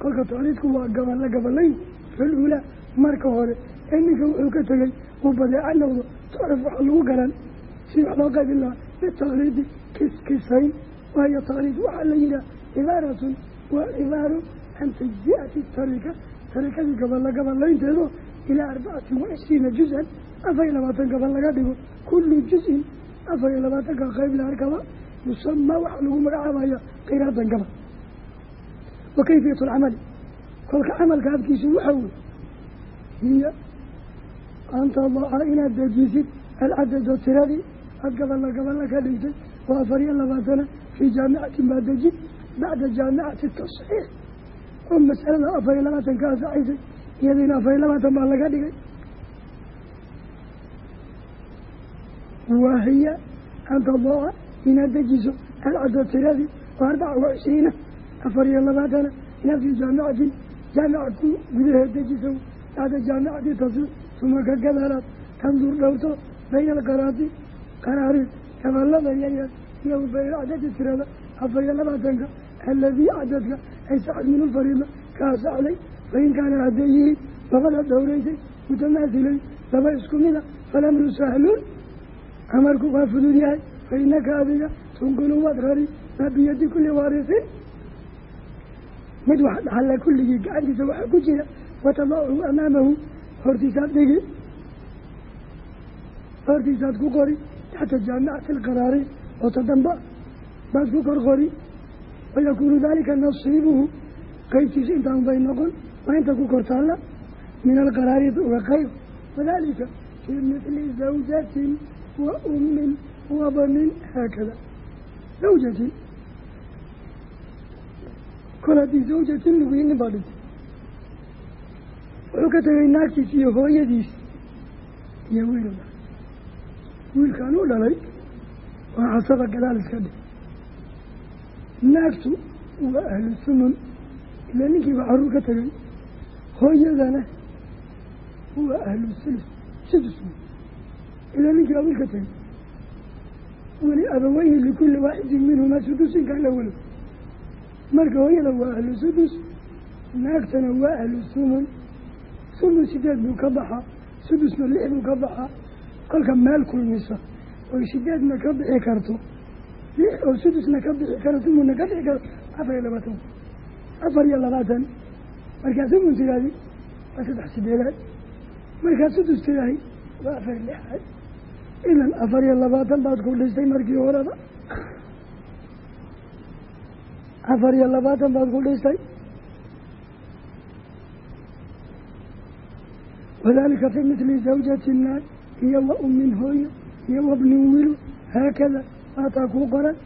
kolka tacriidku waa gabala gabalayn. Falulaa marka hore ee ninka wuxuu ka tegay uu badeeca noqdo tucrif waxaa lagu garan si wax loo qaybin lahaa bitaqriidi kiskisayn. Waayo taqriid waxaa la yidhaha cibaaratun waa cibaaro can tajzi'ati tarika tarikadii gaballa gabalaynteedo ilaa arbacatin wa cishriina juz-an. Afar labaatan gabal laga dhigo kullu juz-in afar iyo labaatanka qayb la arkaba yusamaa waxaa lagu magacaabaya qiraadan gabal wa kayfiyatu alcamali kolka camalka habkiisu waxaa wey hiya an tadaca inaad dejisid alcadada tiradii aad gaballa gaballa ka dhigtay waa afar iyo labaatana fii jaamicatin baa dejin bacda jaamicati tasxiix oo masalada afar iyo labaatan ka ansaxaysay iyadiina afar iyo labaatan baa laga dhigay wahiya an tadaca inaad dejiso alcadada tiradii arbaca wa cishriina afar iyo labaatana inaad fii jaamicatin jaamica gudaheed dejiso. Bacda jaamicati tasxiix uma ka gadaalaad tandur dhowto bayna alqaraadi qaraariid gabalada yaryar iyo bayna cadadi tirada. Afar iyo labaatanka aladii cadadka ay saxad min ulfariida ka asaxday fain kaana hadday yihiin labada dhowreysay mutamaasilayn laba isku mida falamru sahluun amarku waa fudud yahay fa inaka adiga tunqulu waad rari maa biyadi kulli waarisin. Mid wax dhaxalla kulligii gacantiisa waxaa ku jira watadachu amaamahu hortiisaad dhigi. Hortiisaad ku qori taxta jaamicati alqaraari oo tadamba baad ku kor qori wayakuunu daalika nasiibuhu qeybtiisa intaan bay noqon waa inta ku kortaalla min alqaraaridi uga qayb wadalika fii mithli zawjatin wa ummin wa banin haakada zawjatin kol haddii zawjatin lagu yihi nin baa dhintay wuxuu ka tegay naagtiis iyo hooyadiis iyo wiil wiilkaan u dhalay waa casaba gadaal iska dhig naagtu waa ahlu sumun ilaa ninkiiba carruur ka tegay hooyadana waa ahlu sulus sudus ilaa ninkii awiil ka tegay weli abaweyhi likulli waaxidin minhumaa sudusin kaana welo marka hooyada waa ahlu sudus naagtana waa ahlu sumun sumun sideed buu ka baxaa sudusna lix buu ka baxaa kolka meel kulmisa oy sideedna ka bixi karto lix oo sudusna ka bixi karo sumunna ka bixi karo afar iyo labaatan afar iyo labaatan markaa sumun tiraadi saddex sideedaad markaa sudus waa afar lixaad idan afar iyo labaatan baad ku dhistay markii horeba. Afar iyo labaatan baad ku dhistay. Wadalika fii mitli zawjati naar iyo wa ummin hooyo iyo wabnin wiil haakada waataa kuu qoran.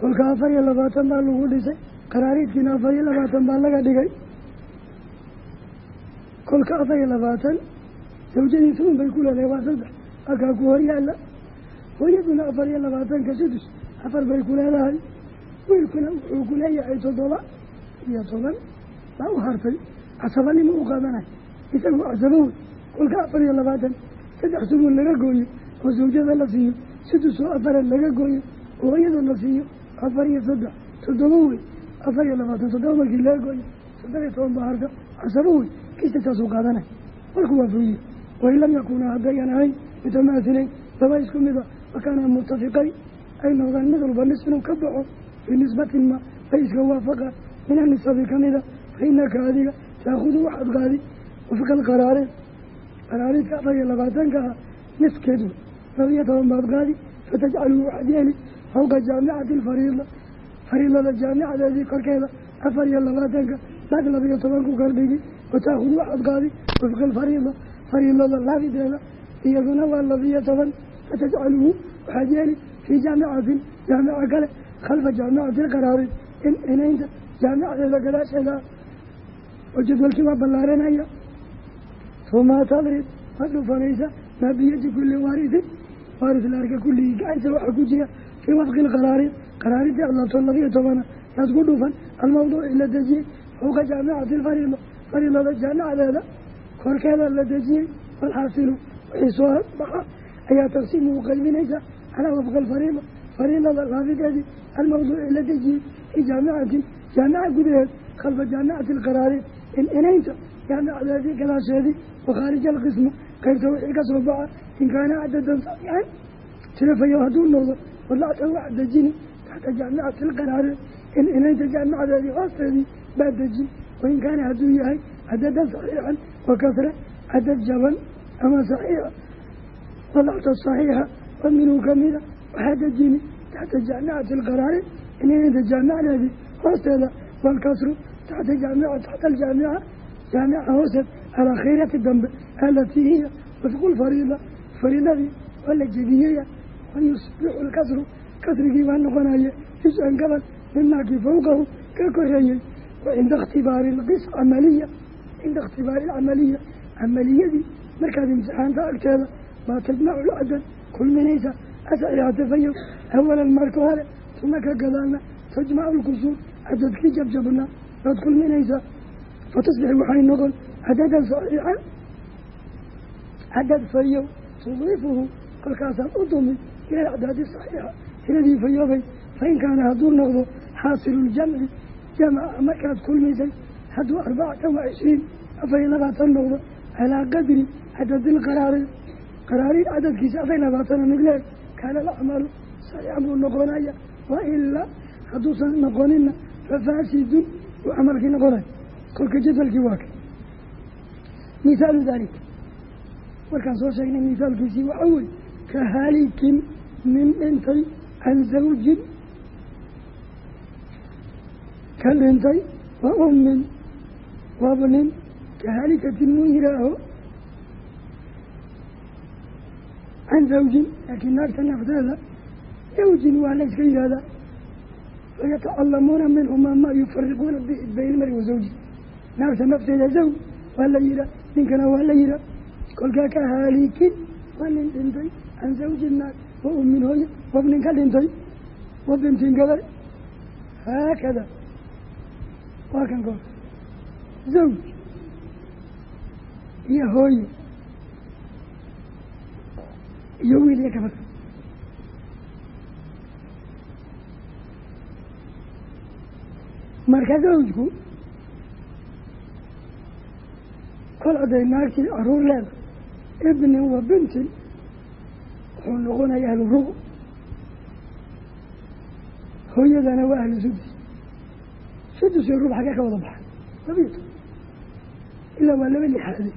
Kolka afar iyo labaatan baa lagu dhisay qaraariidkiina afar iyo labaatan baa laga dhigay. Kolka afar iyo labaatan zawjadiisa un bay ku leedahay waa saddex halkaa ku hor yaalla. Hooyaduna afar iyo labaatanka sudus afar bay ku leedahay. Wiilkuna wuxuu ku leeyahay toddoba iyo toban. Baa u hartay casabanima u qaadanay. Isagu casabo wey kolka afar iyo labaatan saddex sumun laga gooyo oo zawjada la siiyo. Sudus oo afara laga gooyo oo hooyada la siiyo. Afar iyo saddex toddoba wey. Afar iyo labaatan toddoba markii laga gooyo saddex iyo toban baa harta casabo wey kiisa taasuu qaadanay. Marku waa fuliye wain lam yakunaa haddayan ahayn mutamaasileyn laba isku mida wakaana mutafiqayn ay noqdaan mid walba nis inuu ka baxo fii nisbatin ma ay iska waafaqa min anisabi kamida fa inaka adiga taakudu waxaad qaadi wafqa alqaraareed qaraareedka afar iyo labaatanka ah niskeedu labiyo toban baad qaadi fatajcaluhu waxaad yeeli fawqa jaamicati alfariida fariidada jaamicadeedii korkeeda afar iyo labaatanka laag labiyo toban ku kordhigi wataakudu waxaad qaadi wafqa alfariida fariidada laafideeda iyaduna waa labiyo toban fatajcaluhu waxaad yeeli fii jaamicatin jaamica kale khalfa jaamicati alqaraareed in inaynta jaamicadeeda gadaasheeda. Oo jadwalkii waa ballaaranaya uma tadrib waad dhufanaysa maa biyadi kulli waarisin waaris la arka kulligii gacansa waxaa ku jira fii wafqi lqaraari qaraaridii aad laabto labiyo tobana yaad ku dhufan almawduuci la dejiyey fawqa jaamicati lfariida fariidada jaamicadeeda korkeeda la dejiyey walxaasilu wixii soo baxa. Ayaa taqsiimu u qaybinaysa. Calaa wafqi alfariida fariidada laafideedii almawduuci la dejiyey fii jaamicatin jaamica gudaheed khalfa jaamicati alqaraari in inaynta jaamicadeedii gadaasheedii wakhaarij alqismu qaybta wixii ka soo baxa in kaana cadadan saxiixan tirafayo hadduu noqdo wadlacta wax dejini taxta jaamicati alqaraari in inaynta jaamicadeedii hoosteedii baa dejin wain kaana hadduu yahay cadadan saxiixan wa kasre cadad jaban ama saxiixa wadlacta saxiixa wa minhu kamida waxaa dejini taxta jaamicati alqaraari in inaynta jaamicadeedii hoosteeda walkasru taxta jaamica taxta aljaamica jaamica hoosteed alakhiirati dambe alatii hiya wafqu lfariida fariidadii waa la jebiyaya wayusbixu lkasru kasrigii baa noqonaya jus-an gabal mimaakii fawqahu ka koreeyey wa cinda ikhtibaari lqis camaliya cinda ikhtibaari alcamaliya camaliyadii markaad imtixaanta agteeda baa tajmacu lcadad kulminaysa asaxiixatafayo awalan marka hore tuma ka gadaalna tajmacu lkusuur cadadkii jabjabnaa baad kulminaysaa fatusbix waxay noqon cadadan saxiixan cadad fayow tudiifuhu kolkaasaad u dumin ila acdaadi saxiixa tiradii fayoobay fain kaana hadduu noqdo xaasilu ljamci jamaca markaad kulmisay hadduu arbacatan wa cishriin afar iyo labaatan noqdo calaa qadri cadadilqaraari qaraariid cadadkiisa afar iyo labaatana migleeg kaana alacmalu saxiixan buu noqonaya wa ilaa hadduusan noqonina fafaasidun uu camalkii noqonay kolka jadwalkii waa ka mithaalu daalika markaan soo sheegnay mithaalkiisii waxaa weye ka haalikin nin dhintay can zawjin ka dhintay wa ummin wabnin ka haalikatin muu can zawjin laakiin naagta nafteeda zawjin waa la yska yihahdaa fayatacalamuuna minhumaa maa yufariquuna bihi bayna ilmari wa zawji naagta nafteeda zawj waa la yihaa ninkana waa la yihaa kolkaa ka haalikin waa nin dhintay can zawjin naag wa ummin hooye wabnin ka dhintay wa bintin gabar haakada waa kan goor zawj iyo hooye iyo wiil iyo gabar marka zawjku kol hadday naagtii carruur leeda ibnin wa bintin wuxuu noqonaya ahlu rubu hooyadana waa ahlu sudus sudus iyo rub xagee ka wada baxay labiyo toban ilaa waa laba lixaade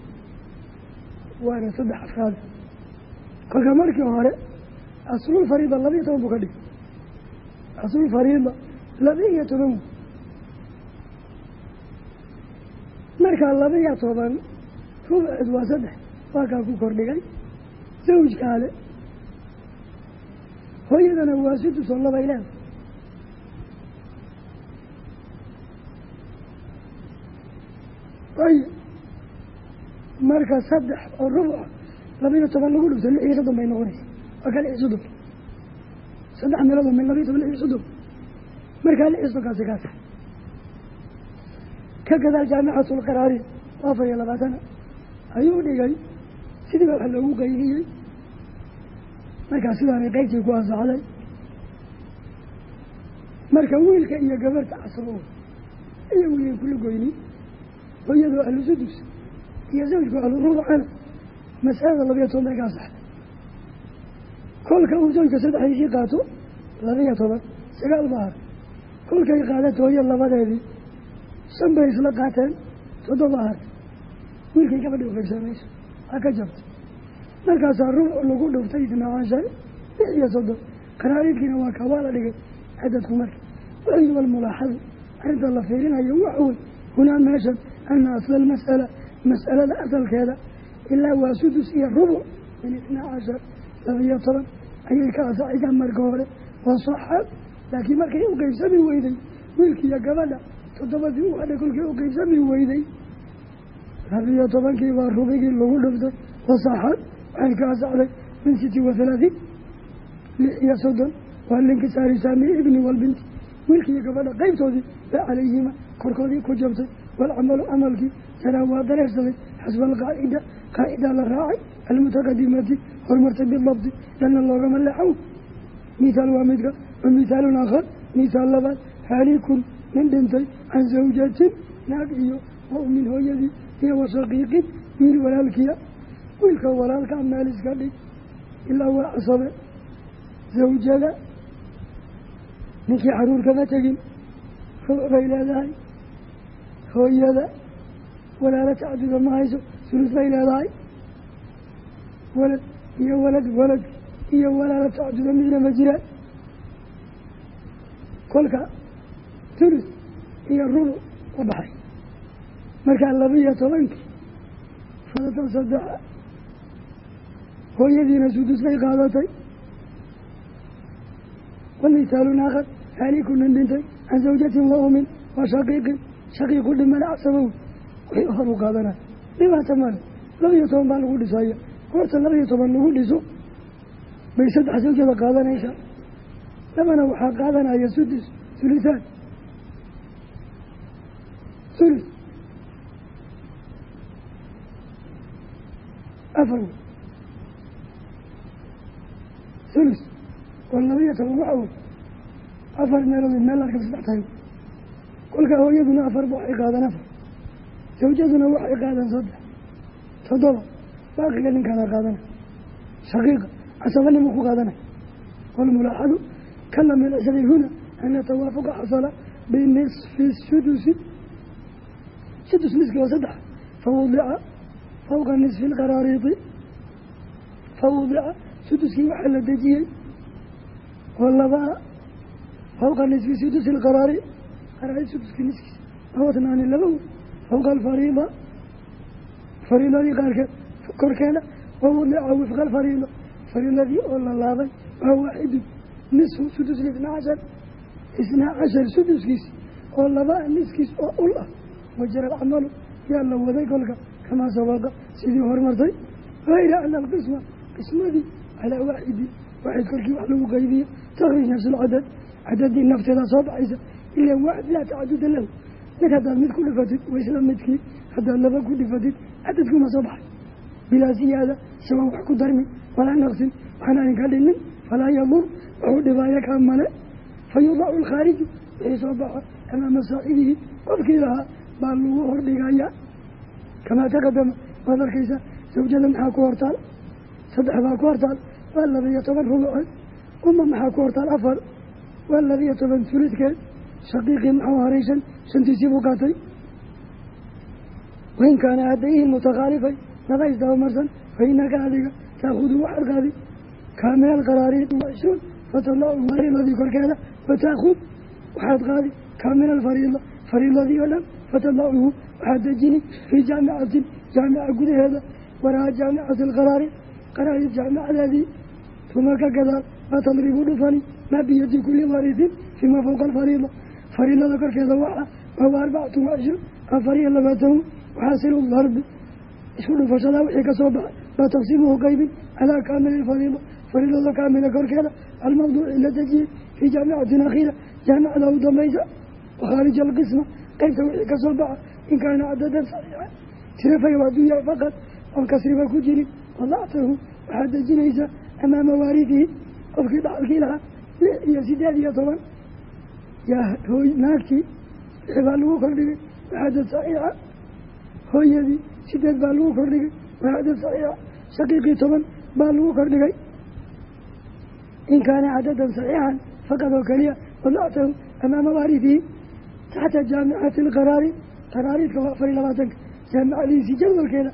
waana saddex afraad kolka markii hore aslulfariida labiiyo toban buu ka dhigay aslulfariida laba iyo toban. Markaa laba iyo toban rubceed waa saddex waa kaa ku kordhigay zawjkaale hooyadana waa sudus oo labay leeda ay marka saddex oo rubuca laba iyo toban lagu dhufto lix iyo soddon bay noqonaysa. Waa ka iyo soddon. Saddex meelood min laba iyo toban lix iyo soddon. Markaa lix iyo soddonkaasi kaasa ka gadaal jaamicatulqaraari afar iyo labaatana ayuu dhigay sidii baa loogu qaybiyey. Markaa sidaanay qeybtii ku ansaxday. Marka wiilka iyo gabarta casabo iyo wiilay kula goynin hooyadoo ahlu sudus iyo zawjku ahlu rubucana masalada labiyo toban bay kaa saxday kolka uu zawjka saddexdiisii qaato labiyo toban sagaal baa hartay kolkay qaadato hooyo labadeedii shan bay isla qaateen toddoba hartay wiilkay gabadhi ufiirsanayso ha ka jabtay markaasaa rubuc lagu dhuftay itnaa cashar lix iyo soddon. Qaraariidkiina waa kabaa la dhigay cadadku marka. Wixii walmulaaxadu arrinta la fiirinayo waxa wey hunaa meeshan ana asla almas'ala mas'alada asalkeeda ilaa waa sudus iyo rubuc min itnaa cashar labiyo toban ayay ka asaxaysaa marka hore waa saxaab laakiin markay u qeybsami weyday wiilkiiyo gabadha toddobadii u hadhay kolkii u qeybsami weyday labiyo tobankii baa rubigii lagu dhuftay wasaxaab waxay ka asaxday min siti wa halaatiin lix iyo soddon waa linkisaari saami ibni walbinti wiilkiiyo gabadha qeybtoodii ba calayhima korkoodii ku jabtay waalcamalu camalkii jaraa waa dareersaday xasba alqaacida qaacida la raacay almutaqadimati horumartay bidabdi dhanna loogama leexow mithaal waa midka wa mithaalun aakhar mithaal labaad haalikun nin dhintay can zawjatin naag iyo wa umin hooyadii iyo wa shaqiiqin wiil walaalkiya wiilka walaalkaa meel iska dhig ilaa waa casabe zawjada ninkii xaruur kama tegin bay leedahay hooyada walaalo tacduda ma hayso sulus bay leedahay walad iyo walad walad iyo walaalo tacduda midna ma jiraan kolka sulus iyo rubuc u baxay markaa laba-iyo tobankii fadatan saddexa hooyadiina sudus bay qaadatay wamithaalun aakhar haalikunan dhintay can zawjatin wa umin wa shaqiiqin shaqiiqu dhimana casabow wixii hor u qaadanaya dhibaata male laba-iyo toban baa lagu dhisaya. Horta laba-iyo toban lagu dhiso bay saddex sawjada qaadanaysaa. Labana waxaa qaadanaya sudus sulisaan sulus afar. Wey sulus oo labaiyo toban waxa wey afar meelood meel arka saddex tahay. Kolkaa hooyaduna afarba waxay qaadaan afar sawjaduna waxay qaadaan saddex toddoba. Baaqiga ninkaana qaadana. Shaqiiqa casabanima ku qaadanay walmulaaxadu kala milicsaday huna ana tawaafuqa xasala binisfi sudusi. Sudus niski waa saddex. Fawudica fawqa nisfi lqaraariidi fawudica suduskii waxaa la dejiyey. Oo labaa fawqa nisfi sudusi lqaraari qaraari suduskii niskiisa awatnaani laba fawqa alfariida fariidadii qaarkeed korkeeda wawudica wifqa alfariida fariidadii oo la laabay waa waaxidun nisfu sudus isnaa cashar isnaa cashar suduskiisi oo labaa niskiis oo ul ah wajara alcamalu yaa la waday kolka kamaa sabaqa sidii horumartay hayra ana alqisma. Qismadii calaa waaxidin waaxid korkii wax lagu qaybiyo takriij nafsi lcadad cadadii nafteeda soo baxaysa ilan waaxid laa tacaduda lahu mid haddaad mid ku dhifatid waa isla midkii haddaad laba ku dhifatid cadadkuuma soo baxay. Bilaa siyaada isagoon wax ku darmin walaa naqsin waxaan arinka dhinin falaa yadur wuxuu dhibaayo kaa male. Fa yudacu alkhaariju wixii soo baxa amaama saaxibihi. Qofkii lahaa baa lagu hordhigaya kamaa taqadama waad arkaysaa sawjada maxaa ku hortaal? Saddex baa ku hortaal waa labiyo toban rubuceed uma maxaa ku hortaal afar? Waa labiyo toban sulidkeed shaqiiqii maxuu haray shan shantiisii buu qaatay wain kaana haddayihin mutakhaalifay laba isdabamarsan fa inaka adiga taakudu waxaad qaadi kaamil alqaraariid cishruun fatalacu fariidadii korkeeda wataakud waxaad qaadi kaamil alfariida fariidadii oo dhan fatadacuhu waxaad dejini fii jaamicatin jaamica gudaheeda waraha jaamicati alqaraari qaraari jaamicadeedii tuma ka gadaal ma tadribu dhufani maa biyadi kuli wariisin fiima fowqa alfariida fariidada korkeeda waxa wahuwa arbacatu wacishruun afar iyo labaatan waxaasilu darbi isku dhufashadaa wixii ka soo baxa baa taqsiimuhu qaybin calaa kaamili fariida fariidada kaamila korkeeda almawduuci la dejiyey fii jaamicatin akhiira jaamicada u dambaysa wakhaarija alqisma qaybta wixii ka soo baxa in kaana cadadan saxiixa tirafaya waa dunya faqad oon kasriba ku jirin wadactahu waxaad dejinaysaa amaama waaridihi qofkii dhaxalkii lahaa lix iyo sideed iyo toban yaa lix baa lagu kordhigay waxaadad saxiixa. Hooyadii sideed baa lagu kordhigay waxaadad saxiixa. Shaqiiqii toban baa lagu kordhigay. In kaana cadadan saxiixan faqad oo keliya wadactahu amaama waaridihi taxta jaamicati alqaraari qaraariidka waa afar iyo labaatanka. Jaamicadiisii jadwalkeeda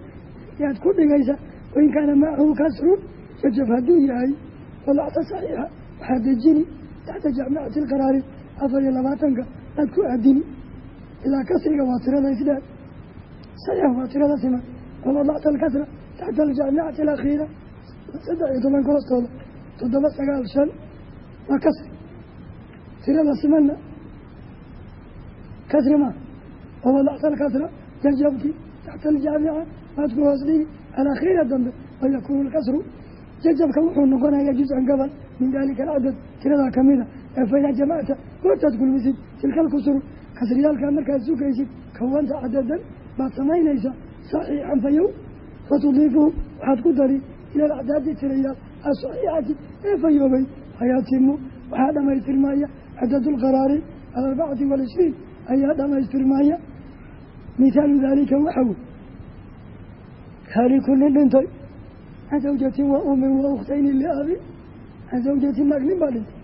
yaad ku dhigaysa wain kaana macahu kasrun jajab hadduu yahay wadacta saxiixa. Waxaa dejini taxta jaamicati alqaraari afar iyo labaatanka aad ku aadini ilaa kasriga waa tirada isdheer saxiix waa tirada siman wawadacta alkasra taxta aljaamicati alakhiira saddex iyo tobanka hoostooda toddoba sagaal shan waa kasri tirada simanna kasri maa wawadacta alkasra jajabti taxta aljaamica waad ku hoos dhigi alakhiira dambe wayakuunu lkasru jajabka wuxuu noqonaya juz-an gobol min dalika alcadad tiradaa kamida ee faidaa jamacta goortaad kulmisid kasriyaalkaa markaad sukaysid kawanta cadadan baad samaynaysaa saxiixan fayow fatudiifuhu waxaad ku dari ila alacdaadi tirayaal asaxiixati ee fayoobay fayaatimu waxaa dhamaystirmaya cadad lqaraari alarbacati walishriin ayaa dhamaystirmaya mithaalu daalika waxaw. Kaali kulli dhintay can zawjatin wa umin wa ukhtayni liabi can zawjatin naag nin baa dhintay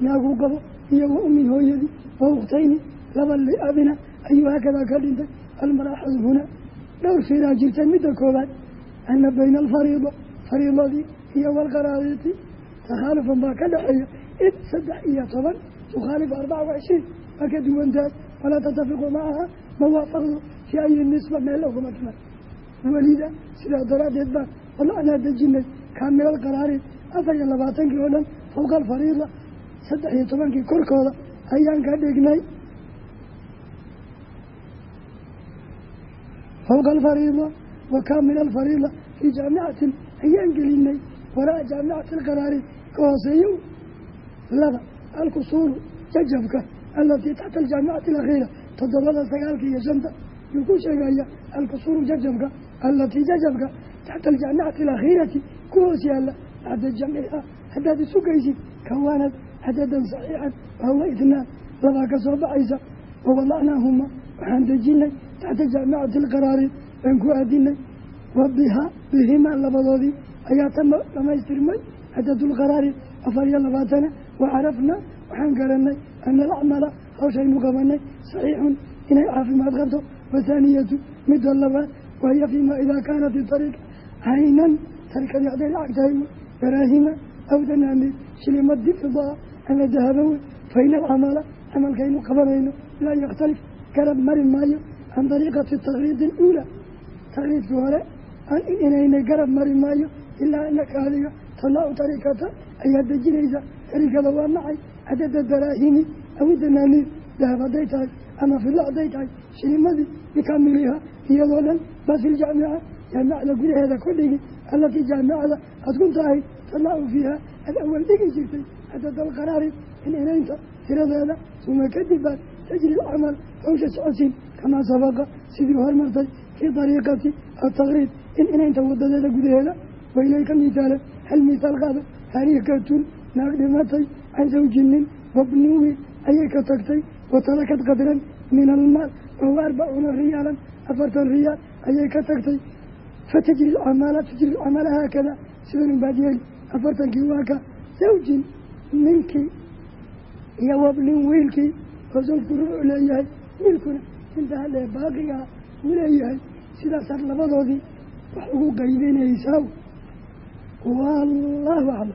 naaguu qabo iyo wa umin hooyadii wa ukhtayni laba liabina ayuu haakadaa ka dhintay almaraaxad huna. Dhowr firaa jirta midda koobaad ana bayna alfariida fariidadii iyo walqaraariiti takhaalufan baa ka dhexeeya id saddex iyo toban tukhaalifu arbaca wa cishriin waa ka duwantahay walaa tatafiqu macaha mawaafaqdu fi ayi nisba meel oguma timan welida sidaa daraaddeed baan walacnaa dejinay kaamilal qaraariid afar iyo labaatankii oo dhan fowqa alfariida saddex iyo tobankii korkooda ayaan ka dhignay fowqa alfariida wa kaamila alfariida fii jaamicatin ayaan gelinay waraa jaamicati alqaraariid ka hooseeyo laba alkusuulu jajabka alatii taxta aljaamicati alakhiira toddobada sagaalka iyo shanta yuu ku sheegaya alkusuuru jajabka alatii jajabka taxta aljaamicati alakhiirati ku hoos yaalla bacda jamciha haddaad isu geysid kawaanad cadadan saxiixan wahuwa itnaan labaa ka baxaysa wawadacnaahuma waxaan dejinay taxta jaamicati alqaraari baan ku aadinay wa biha bihimaa labadoodii ayaa tama dhamaystirmay cadadulqaraari afar iyo labaatana wa carafna waxaan garanay ana alacmala hawshaynu qabanay saxiixun inay caafimaad qabto wathaaniyatu midda labaad wahiya fiima idaa kaanat itariiqa caynan tarikadii hadday lacag tahay daraahima aw danaaniid shilimad difidaa ama dahaba wey faina alcamala camalkaynu qabanayno laa yakhtalif garab mari maayo can dariiqati takriidi aluulaa takriidkii hore aan inaynay garab mari maayo ilaa anaka adiga tanaau tariikata ayaa dejinaysa. Tariikada waa macay cadada daraahimi aw danaaniid dahab hadday tahay ama fidla hadday tahay shilimadii bikamiliha iyadoo dhan baa fi ljaamica jaamicada gudaheeda ku dhigi allatii jaamicada aad ku tahay tanaau fiiha ad awal dhigi jirtay cadad alqaraari in inaynta tiradeeda suma kadib tajri alcamal hawsha socodsiin kamaa sabaqa sidii hormartay fii dariiqati ataqriid in inaynta wadadeeda gudaheeda wayleyka mitaalan hal mithaal qaada harikatun naag dhimatay can zawjinin wabnin wiil ayay ka tagtay watarakad qadran min almaal wahuwa arbacuuna riyaalan afartan riyaal ayay ka tagtay fatajri lcamaala tajri lcamala haakada sidan baad yeeli afartankii waa ka zawjin ninkii iyo wabnin wiilkii oo zawjku ruucu leeyahay wiilkuna inta hadhee baaqigaa uu leeyahay sidaasaad labadoodii wax ugu qaybinaysaa wallaahu aclam